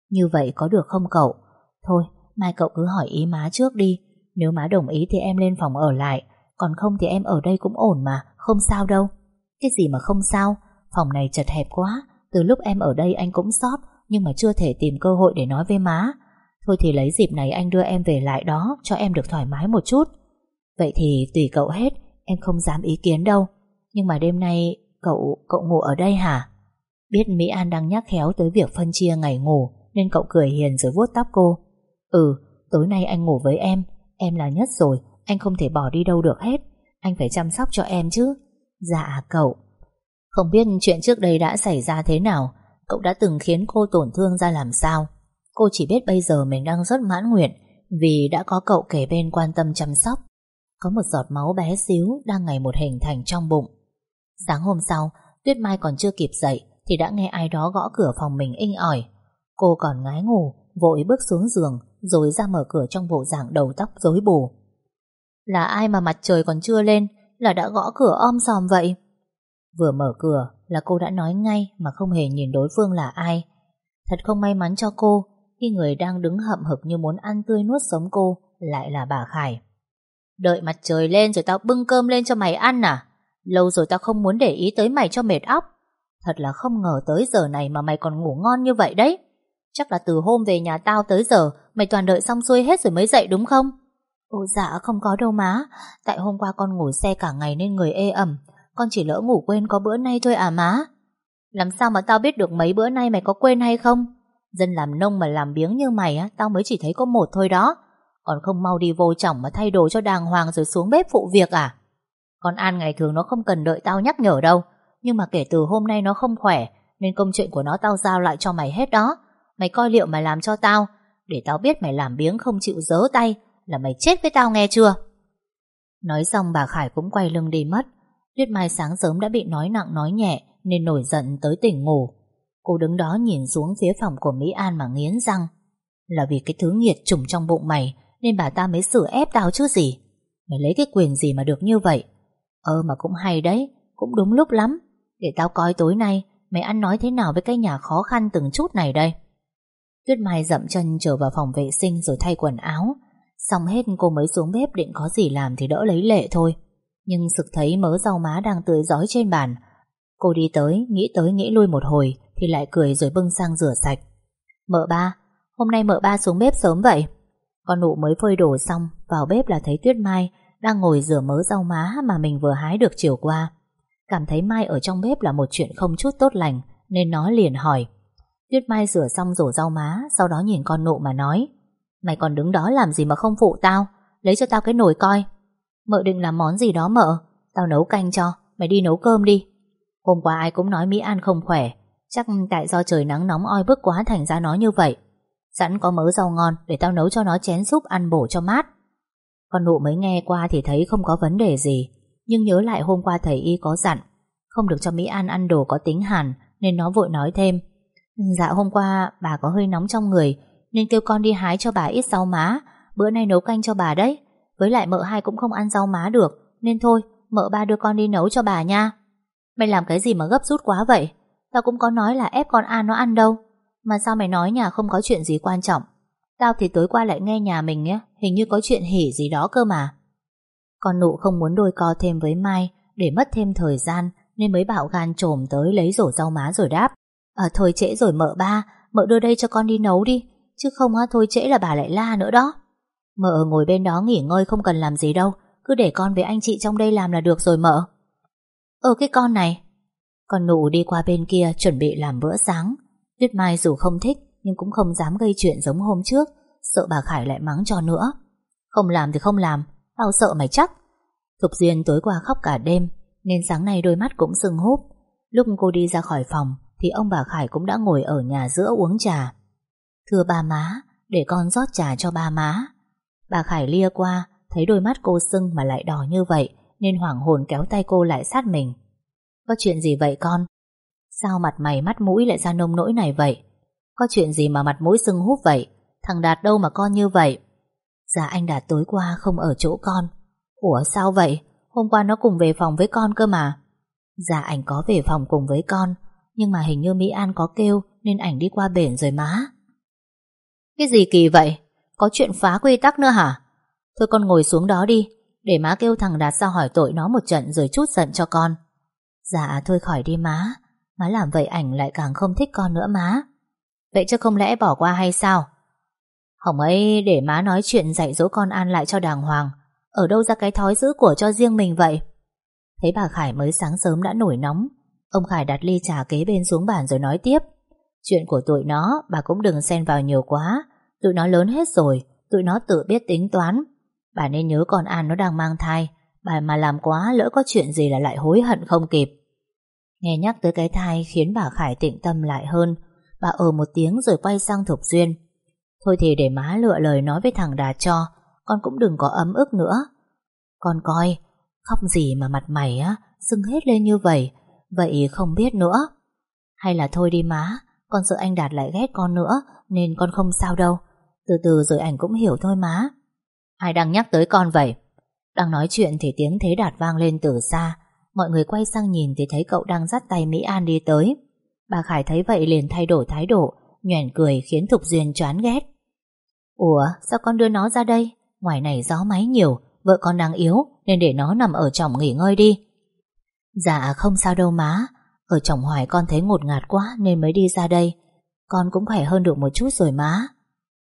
A: Như vậy có được không cậu? Thôi, mai cậu cứ hỏi ý má trước đi. Nếu má đồng ý thì em lên phòng ở lại. Còn không thì em ở đây cũng ổn mà, Không sao đâu. Cái gì mà không sao? Phòng này chật hẹp quá. Từ lúc em ở đây anh cũng sót, Nhưng mà chưa thể tìm cơ hội để nói với má. Thôi thì lấy dịp này anh đưa em về lại đó, Cho em được thoải mái một chút. Vậy thì tùy cậu hết, Em không dám ý kiến đâu. Nhưng mà đêm nay cậu cậu ngủ ở đây hả? Biết Mỹ An đang nhắc khéo tới việc phân chia ngày ngủ, Nên cậu cười hiền rồi vuốt tóc cô. Ừ, tối nay anh ngủ với em. Em là nhất rồi Anh không thể bỏ đi đâu được hết. Anh phải chăm sóc cho em chứ. Dạ cậu. Không biết chuyện trước đây đã xảy ra thế nào. Cậu đã từng khiến cô tổn thương ra làm sao? Cô chỉ biết bây giờ mình đang rất mãn nguyện Vì đã có cậu kể bên quan tâm chăm sóc. Có một giọt máu bé xíu Đang ngày một hình thành trong bụng. Sáng hôm sau Tuyết Mai còn chưa kịp dậy thì đã nghe ai đó gõ cửa phòng mình inh ỏi. Cô còn ngái ngủ, vội bước xuống giường rồi ra mở cửa trong bộ dạng đầu tóc rối bù. Là ai mà mặt trời còn chưa lên, là đã gõ cửa om sòm vậy? Vừa mở cửa là cô đã nói ngay mà không hề nhìn đối phương là ai. Thật không may mắn cho cô, khi người đang đứng hậm hực như muốn ăn tươi nuốt sống cô lại là bà Khải. Đợi mặt trời lên rồi tao bưng cơm lên cho mày ăn à? Lâu rồi tao không muốn để ý tới mày cho mệt óc. Thật là không ngờ tới giờ này mà mày còn ngủ ngon như vậy đấy. Chắc là từ hôm về nhà tao tới giờ mày toàn đợi xong xuôi hết rồi mới dậy đúng không? Ồ dạ không có đâu má. Tại hôm qua con ngủ xe cả ngày nên người ê ẩm. Con chỉ lỡ ngủ quên có bữa nay thôi à má. Làm sao mà tao biết được mấy bữa nay mày có quên hay không? Dân làm nông mà làm biếng như mày á, tao mới chỉ thấy có một thôi đó. Còn không mau đi vô chồng mà thay đồ cho đàng hoàng rồi xuống bếp phụ việc à? Con An ngày thường nó không cần đợi tao nhắc nhở đâu. Nhưng mà kể từ hôm nay nó không khỏe Nên công chuyện của nó tao giao lại cho mày hết đó Mày coi liệu mày làm cho tao để tao biết mày làm biếng không chịu dớ tay Là mày chết với tao nghe chưa? Nói xong bà Khải cũng quay lưng đi mất. Tuyết Mai sáng sớm đã bị nói nặng nói nhẹ Nên nổi giận tới tỉnh ngủ. Cô đứng đó nhìn xuống phía phòng của Mỹ An mà nghiến răng. Là vì cái thứ nghiệt trùng trong bụng mày Nên bà ta mới xử ép tao chứ gì? Mày lấy cái quyền gì mà được như vậy? Ờ mà cũng hay đấy, Cũng đúng lúc lắm. Để tao coi tối nay Mày ăn nói thế nào với cái nhà khó khăn từng chút này đây. Tuyết Mai dậm chân trở vào phòng vệ sinh rồi thay quần áo. Xong hết cô mới xuống bếp định có gì làm thì đỡ lấy lệ thôi. Nhưng sực thấy mớ rau má đang tươi giói trên bàn. Cô đi tới, nghĩ tới nghĩ lui một hồi Thì lại cười rồi bưng sang rửa sạch. Mợ ba, hôm nay mợ ba xuống bếp sớm vậy? Con nụ mới phơi đồ xong Vào bếp là thấy Tuyết Mai Đang ngồi rửa mớ rau má mà mình vừa hái được chiều qua. Cảm thấy Mai ở trong bếp là một chuyện không chút tốt lành Nên nó liền hỏi Tuyết Mai rửa xong rổ rau má Sau đó nhìn con nộ mà nói Mày còn đứng đó làm gì mà không phụ tao? Lấy cho tao cái nồi coi. Mợ định làm món gì đó mợ? Tao nấu canh cho, mày đi nấu cơm đi. Hôm qua ai cũng nói Mỹ An không khỏe Chắc tại do trời nắng nóng oi bức quá Thành ra nó như vậy. Sẵn có mớ rau ngon để tao nấu cho nó chén súp Ăn bổ cho mát. Con nụ mới nghe qua thì thấy không có vấn đề gì Nhưng nhớ lại hôm qua thầy y có dặn Không được cho Mỹ An ăn đồ có tính hàn Nên nó vội nói thêm Dạ hôm qua bà có hơi nóng trong người Nên kêu con đi hái cho bà ít rau má. Bữa nay nấu canh cho bà đấy. Với lại mợ hai cũng không ăn rau má được Nên thôi mợ ba đưa con đi nấu cho bà nha. Mày làm cái gì mà gấp rút quá vậy? Tao cũng có nói là ép con An nó ăn đâu. Mà sao mày nói nhà không có chuyện gì quan trọng? Tao thì tối qua lại nghe nhà mình ấy, Hình như có chuyện hỉ gì đó cơ mà. Con nụ không muốn đôi co thêm với Mai Để mất thêm thời gian Nên mới bảo gan trồm tới lấy rổ rau má rồi đáp. À thôi trễ rồi mợ ba, Mợ đưa đây cho con đi nấu đi, Chứ không á, thôi trễ là bà lại la nữa đó. Mợ ngồi bên đó nghỉ ngơi không cần làm gì đâu, Cứ để con với anh chị trong đây làm là được rồi mợ. Ờ cái con này. Con nụ đi qua bên kia chuẩn bị làm bữa sáng. Tuyết Mai dù không thích, Nhưng cũng không dám gây chuyện giống hôm trước, Sợ bà Khải lại mắng cho nữa. Không làm thì không làm, Tao sợ mày chắc. Thục Duyên tối qua khóc cả đêm, Nên sáng nay đôi mắt cũng sưng húp. Lúc cô đi ra khỏi phòng thì ông bà Khải cũng đã ngồi ở nhà giữa uống trà Thưa ba má Để con rót trà cho ba má Bà Khải lia qua Thấy đôi mắt cô sưng mà lại đỏ như vậy nên hoảng hồn kéo tay cô lại sát mình. Có chuyện gì vậy con? Sao mặt mày mắt mũi lại ra nông nỗi này vậy? Có chuyện gì mà mặt mũi sưng húp vậy? Thằng Đạt đâu mà con như vậy? Dạ anh Đạt tối qua không ở chỗ con. Ủa sao vậy? Hôm qua nó cùng về phòng với con cơ mà. Dạ anh có về phòng cùng với con, nhưng mà hình như Mỹ An có kêu nên ảnh đi qua bển rồi má. Cái gì kỳ vậy? Có chuyện phá quy tắc nữa hả? Thôi con ngồi xuống đó đi, để má kêu thằng Đạt ra hỏi tội nó một trận rồi chút giận cho con Dạ thôi khỏi đi má Má làm vậy ảnh lại càng không thích con nữa má Vậy chứ không lẽ bỏ qua hay sao Hồng ấy để má nói chuyện dạy dỗ con An lại cho đàng hoàng Ở đâu ra cái thói giữ của cho riêng mình vậy Thấy bà Khải mới sáng sớm đã nổi nóng Ông Khải đặt ly trà kế bên xuống bàn rồi nói tiếp. Chuyện của tụi nó, Bà cũng đừng xen vào nhiều quá. Tụi nó lớn hết rồi, Tụi nó tự biết tính toán. Bà nên nhớ con An nó đang mang thai. Bà mà làm quá, lỡ có chuyện gì là lại hối hận không kịp. Nghe nhắc tới cái thai khiến bà Khải tịnh tâm lại hơn, Bà ờ một tiếng rồi quay sang Thục Duyên. Thôi thì để má lựa lời nói với thằng Đạt cho, Con cũng đừng có ấm ức nữa. Con coi, Khóc gì mà mặt mày á, Sưng hết lên như vậy Vậy không biết nữa Hay là thôi đi má Con sợ anh Đạt lại ghét con nữa Nên con không sao đâu Từ từ rồi ảnh cũng hiểu thôi má Ai đang nhắc tới con vậy? Đang nói chuyện thì tiếng thế đạt vang lên từ xa. Mọi người quay sang nhìn thì thấy cậu đang dắt tay Mỹ An đi tới. Bà Khải thấy vậy liền thay đổi thái độ, nhoẻn cười khiến Thục Duyên chán ghét. Ủa, sao con đưa nó ra đây? Ngoài này gió máy nhiều, vợ con đang yếu nên để nó nằm ở chồng nghỉ ngơi đi. Dạ không sao đâu má, ở trong hoài con thấy ngột ngạt quá nên mới đi ra đây. Con cũng khỏe hơn được một chút rồi má.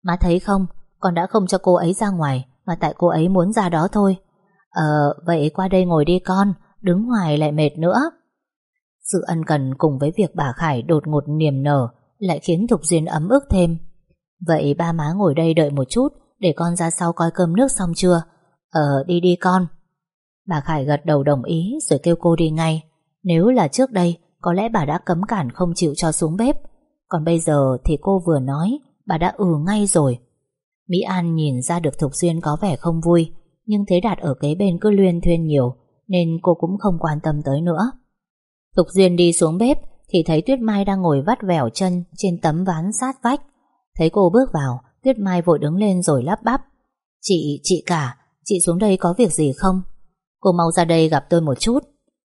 A: Má thấy không, con đã không cho cô ấy ra ngoài mà tại cô ấy muốn ra đó thôi. Ờ vậy qua đây ngồi đi con Đứng ngoài lại mệt nữa. Sự ân cần cùng với việc bà Khải đột ngột niềm nở Lại khiến Thục Duyên ấm ức thêm. Vậy ba má ngồi đây đợi một chút Để con ra sau coi cơm nước xong chưa? Ờ đi đi con. Bà Khải gật đầu đồng ý Rồi kêu cô đi ngay. Nếu là trước đây Có lẽ bà đã cấm cản không chịu cho xuống bếp. Còn bây giờ thì cô vừa nói Bà đã ừ ngay rồi. Mỹ An nhìn ra được Thục Duyên có vẻ không vui Nhưng Thế Đạt ở kế bên cứ luyên thuyên nhiều Nên cô cũng không quan tâm tới nữa. Thục Duyên đi xuống bếp Thì thấy Tuyết Mai đang ngồi vắt vẻo chân Trên tấm ván sát vách. Thấy cô bước vào Tuyết Mai vội đứng lên rồi lắp bắp. Chị, chị cả chị xuống đây có việc gì không? Cô mau ra đây gặp tôi một chút.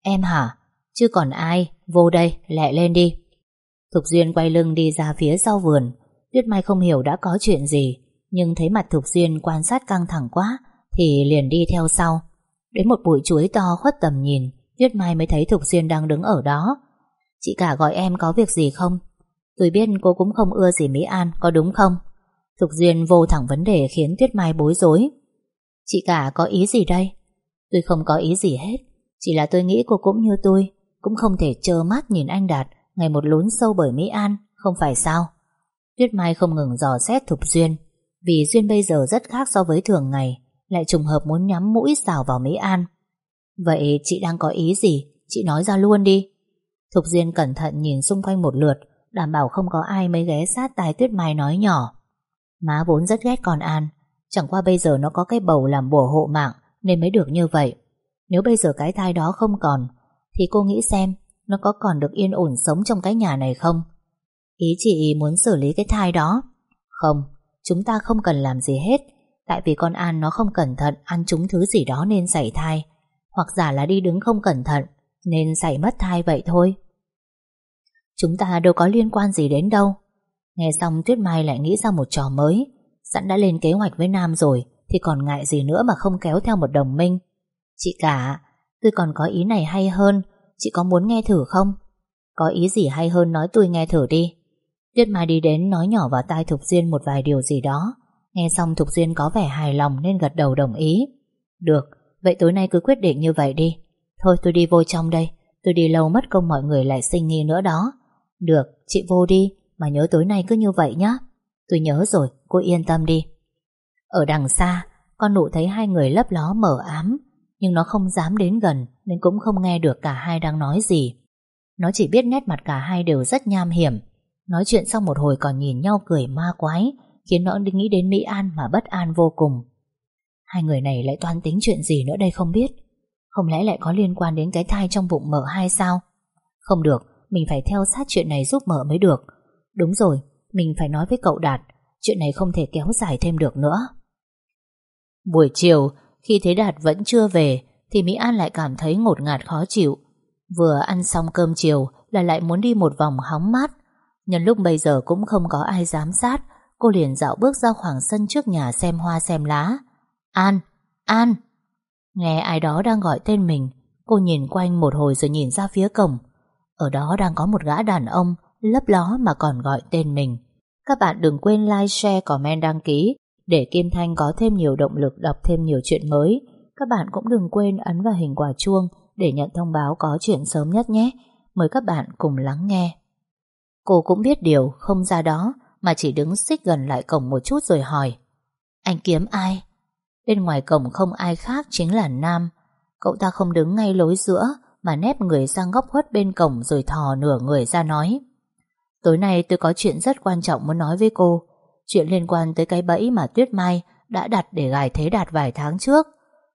A: Em hả? Chứ còn ai? Vô đây, lẹ lên đi. Thục Duyên quay lưng đi ra phía sau vườn. Tuyết Mai không hiểu đã có chuyện gì, nhưng thấy mặt Thục Duyên quan sát căng thẳng quá, thì liền đi theo sau. Đến một bụi chuối to khuất tầm nhìn, Tuyết Mai mới thấy Thục Duyên đang đứng ở đó. Chị cả gọi em có việc gì không? Tôi biết cô cũng không ưa gì Mỹ An, có đúng không? Thục Duyên vô thẳng vấn đề khiến Tuyết Mai bối rối. Chị cả có ý gì đây? Tôi không có ý gì hết, chỉ là tôi nghĩ cô cũng như tôi, cũng không thể trơ mắt nhìn anh Đạt ngày một lún sâu bởi Mỹ An, không phải sao? Tuyết Mai không ngừng dò xét Thục Duyên, vì Duyên bây giờ rất khác so với thường ngày, lại trùng hợp muốn nhắm mũi xào vào Mỹ An. Vậy chị đang có ý gì? Chị nói ra luôn đi. Thục Duyên cẩn thận nhìn xung quanh một lượt, đảm bảo không có ai mới ghé sát tai Tuyết Mai nói nhỏ. Má vốn rất ghét con An, chẳng qua bây giờ nó có cái bầu làm bùa hộ mạng nên mới được như vậy. Nếu bây giờ cái thai đó không còn, thì cô nghĩ xem nó có còn được yên ổn sống trong cái nhà này không? Ý chị muốn xử lý cái thai đó? Không, chúng ta không cần làm gì hết, tại vì con An nó không cẩn thận ăn trúng thứ gì đó nên xảy thai, hoặc giả là đi đứng không cẩn thận nên xảy mất thai vậy thôi. Chúng ta đâu có liên quan gì đến đâu. Nghe xong Tuyết Mai lại nghĩ ra một trò mới, sẵn đã lên kế hoạch với Nam rồi, thì còn ngại gì nữa mà không kéo theo một đồng minh. Chị cả, tôi còn có ý này hay hơn, chị có muốn nghe thử không? Có ý gì hay hơn nói tôi nghe thử đi. Tuyết Mai đi đến nói nhỏ vào tai Thục Duyên một vài điều gì đó. Nghe xong Thục Duyên có vẻ hài lòng nên gật đầu đồng ý. Được, vậy tối nay cứ quyết định như vậy đi. Thôi tôi đi vô trong đây, tôi đi lâu mất công mọi người lại sinh nghi nữa đó. Được, chị vô đi, mà nhớ tối nay cứ như vậy nhé. Tôi nhớ rồi, cô yên tâm đi. Ở đằng xa, con nụ thấy hai người lấp ló mở ám, nhưng nó không dám đến gần nên cũng không nghe được cả hai đang nói gì. Nó chỉ biết nét mặt cả hai đều rất nham hiểm. Nói chuyện xong một hồi còn nhìn nhau cười ma quái, khiến nó nghĩ đến Mỹ An mà bất an vô cùng. Hai người này lại toan tính chuyện gì nữa đây không biết. Không lẽ lại có liên quan đến cái thai trong bụng mợ hai sao? Không được, mình phải theo sát chuyện này giúp mợ mới được. Đúng rồi, mình phải nói với cậu Đạt, chuyện này không thể kéo dài thêm được nữa. Buổi chiều, khi thấy Đạt vẫn chưa về, thì Mỹ An lại cảm thấy ngột ngạt khó chịu. Vừa ăn xong cơm chiều là lại muốn đi một vòng hóng mát. Nhân lúc bây giờ cũng không có ai giám sát, cô liền dạo bước ra khoảng sân trước nhà xem hoa xem lá. An! An! Nghe ai đó đang gọi tên mình, cô nhìn quanh một hồi rồi nhìn ra phía cổng. Ở đó đang có một gã đàn ông lấp ló mà còn gọi tên mình. Các bạn đừng quên like, share, comment, đăng ký để Kim Thanh có thêm nhiều động lực đọc thêm nhiều chuyện mới. Các bạn cũng đừng quên ấn vào hình quả chuông để nhận thông báo có chuyện sớm nhất nhé. Mời các bạn cùng lắng nghe. Cô cũng biết điều không ra đó, mà chỉ đứng xích gần lại cổng một chút rồi hỏi. Anh kiếm ai? Bên ngoài cổng không ai khác chính là Nam. Cậu ta không đứng ngay lối giữa, mà nép người sang góc khuất bên cổng rồi thò nửa người ra nói. Tối nay tôi có chuyện rất quan trọng muốn nói với cô. Chuyện liên quan tới cái bẫy mà Tuyết Mai đã đặt để gài thế đạt vài tháng trước.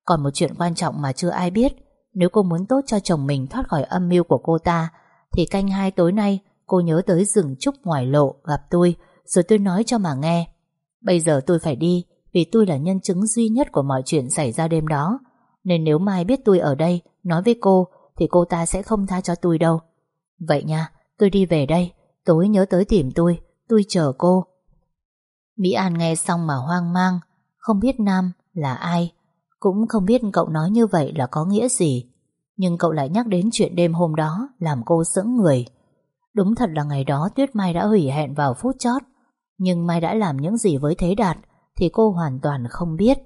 A: Còn một chuyện quan trọng mà chưa ai biết. Nếu cô muốn tốt cho chồng mình thoát khỏi âm mưu của cô ta, thì canh hai tối nay cô nhớ tới rừng trúc ngoài lộ gặp tôi, rồi tôi nói cho mà nghe. Bây giờ tôi phải đi, vì tôi là nhân chứng duy nhất của mọi chuyện xảy ra đêm đó. Nên nếu Mai biết tôi ở đây, nói với cô, thì cô ta sẽ không tha cho tôi đâu. Vậy nha, tôi đi về đây, tối nhớ tới tìm tôi, tôi chờ cô. Mỹ An nghe xong mà hoang mang, không biết Nam là ai, cũng không biết cậu nói như vậy là có nghĩa gì. Nhưng cậu lại nhắc đến chuyện đêm hôm đó làm cô sững người. Đúng thật là ngày đó Tuyết Mai đã hủy hẹn vào phút chót, nhưng Mai đã làm những gì với Thế Đạt thì cô hoàn toàn không biết.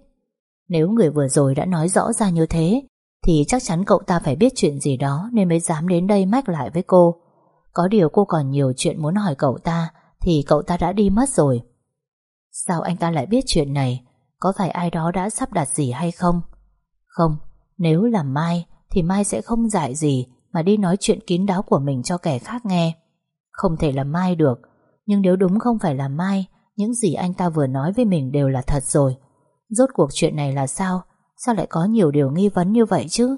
A: Nếu người vừa rồi đã nói rõ ra như thế, thì chắc chắn cậu ta phải biết chuyện gì đó nên mới dám đến đây mách lại với cô. Có điều cô còn nhiều chuyện muốn hỏi cậu ta thì cậu ta đã đi mất rồi. Sao anh ta lại biết chuyện này? Có phải ai đó đã sắp đặt gì hay không? Không, nếu là Mai thì Mai sẽ không giải gì mà đi nói chuyện kín đáo của mình cho kẻ khác nghe. Không thể là Mai được, nhưng nếu đúng không phải là Mai, những gì anh ta vừa nói với mình đều là thật rồi. Rốt cuộc chuyện này là sao? Sao lại có nhiều điều nghi vấn như vậy chứ?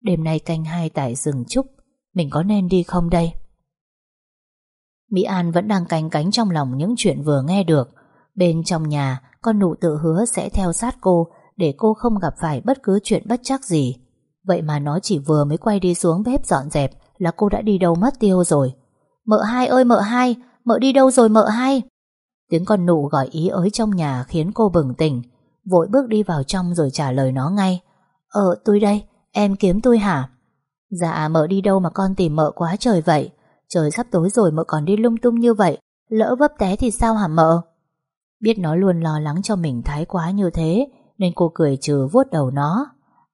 A: Đêm nay canh hai tại rừng trúc, mình có nên đi không đây? Mỹ An vẫn đang canh cánh trong lòng những chuyện vừa nghe được. Bên trong nhà, con nụ tự hứa sẽ theo sát cô để cô không gặp phải bất cứ chuyện bất chắc gì. Vậy mà nó chỉ vừa mới quay đi xuống bếp dọn dẹp là cô đã đi đâu mất tiêu rồi. Mợ hai ơi mợ hai, mợ đi đâu rồi mợ hai? Tiếng con nụ gọi ý ới trong nhà khiến cô bừng tỉnh, vội bước đi vào trong rồi trả lời nó ngay. Ờ, tôi đây, em kiếm tôi hả? Dạ, mợ đi đâu mà con tìm mợ quá trời vậy? Trời sắp tối rồi mợ còn đi lung tung như vậy, lỡ vấp té thì sao hả mợ? Biết nó luôn lo lắng cho mình thái quá như thế, nên cô cười trừ vuốt đầu nó.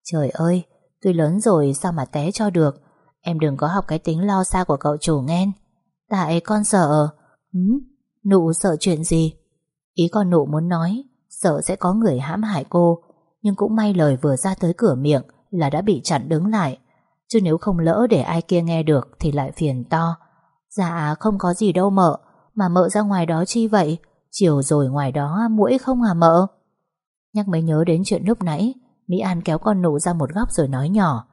A: Trời ơi, tôi lớn rồi sao mà té cho được? Em đừng có học cái tính lo xa của cậu chủ nghe. Tại con sợ. Ừ, nụ sợ chuyện gì? Ý con nụ muốn nói, sợ sẽ có người hãm hại cô, nhưng cũng may lời vừa ra tới cửa miệng là đã bị chặn đứng lại. Chứ nếu không lỡ để ai kia nghe được thì lại phiền to. Dạ không có gì đâu mợ, mà mợ ra ngoài đó chi vậy? Chiều rồi ngoài đó mũi không à mợ? Nhắc mới nhớ đến chuyện lúc nãy, Mỹ An kéo con nụ ra một góc rồi nói nhỏ.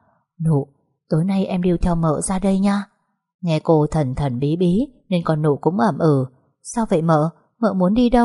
A: Nụ, tối nay em điêu theo mợ ra đây nha. Nghe cô thần thần bí bí nên con nụ cũng ẩm ừ. Sao vậy mợ? Mợ muốn đi đâu?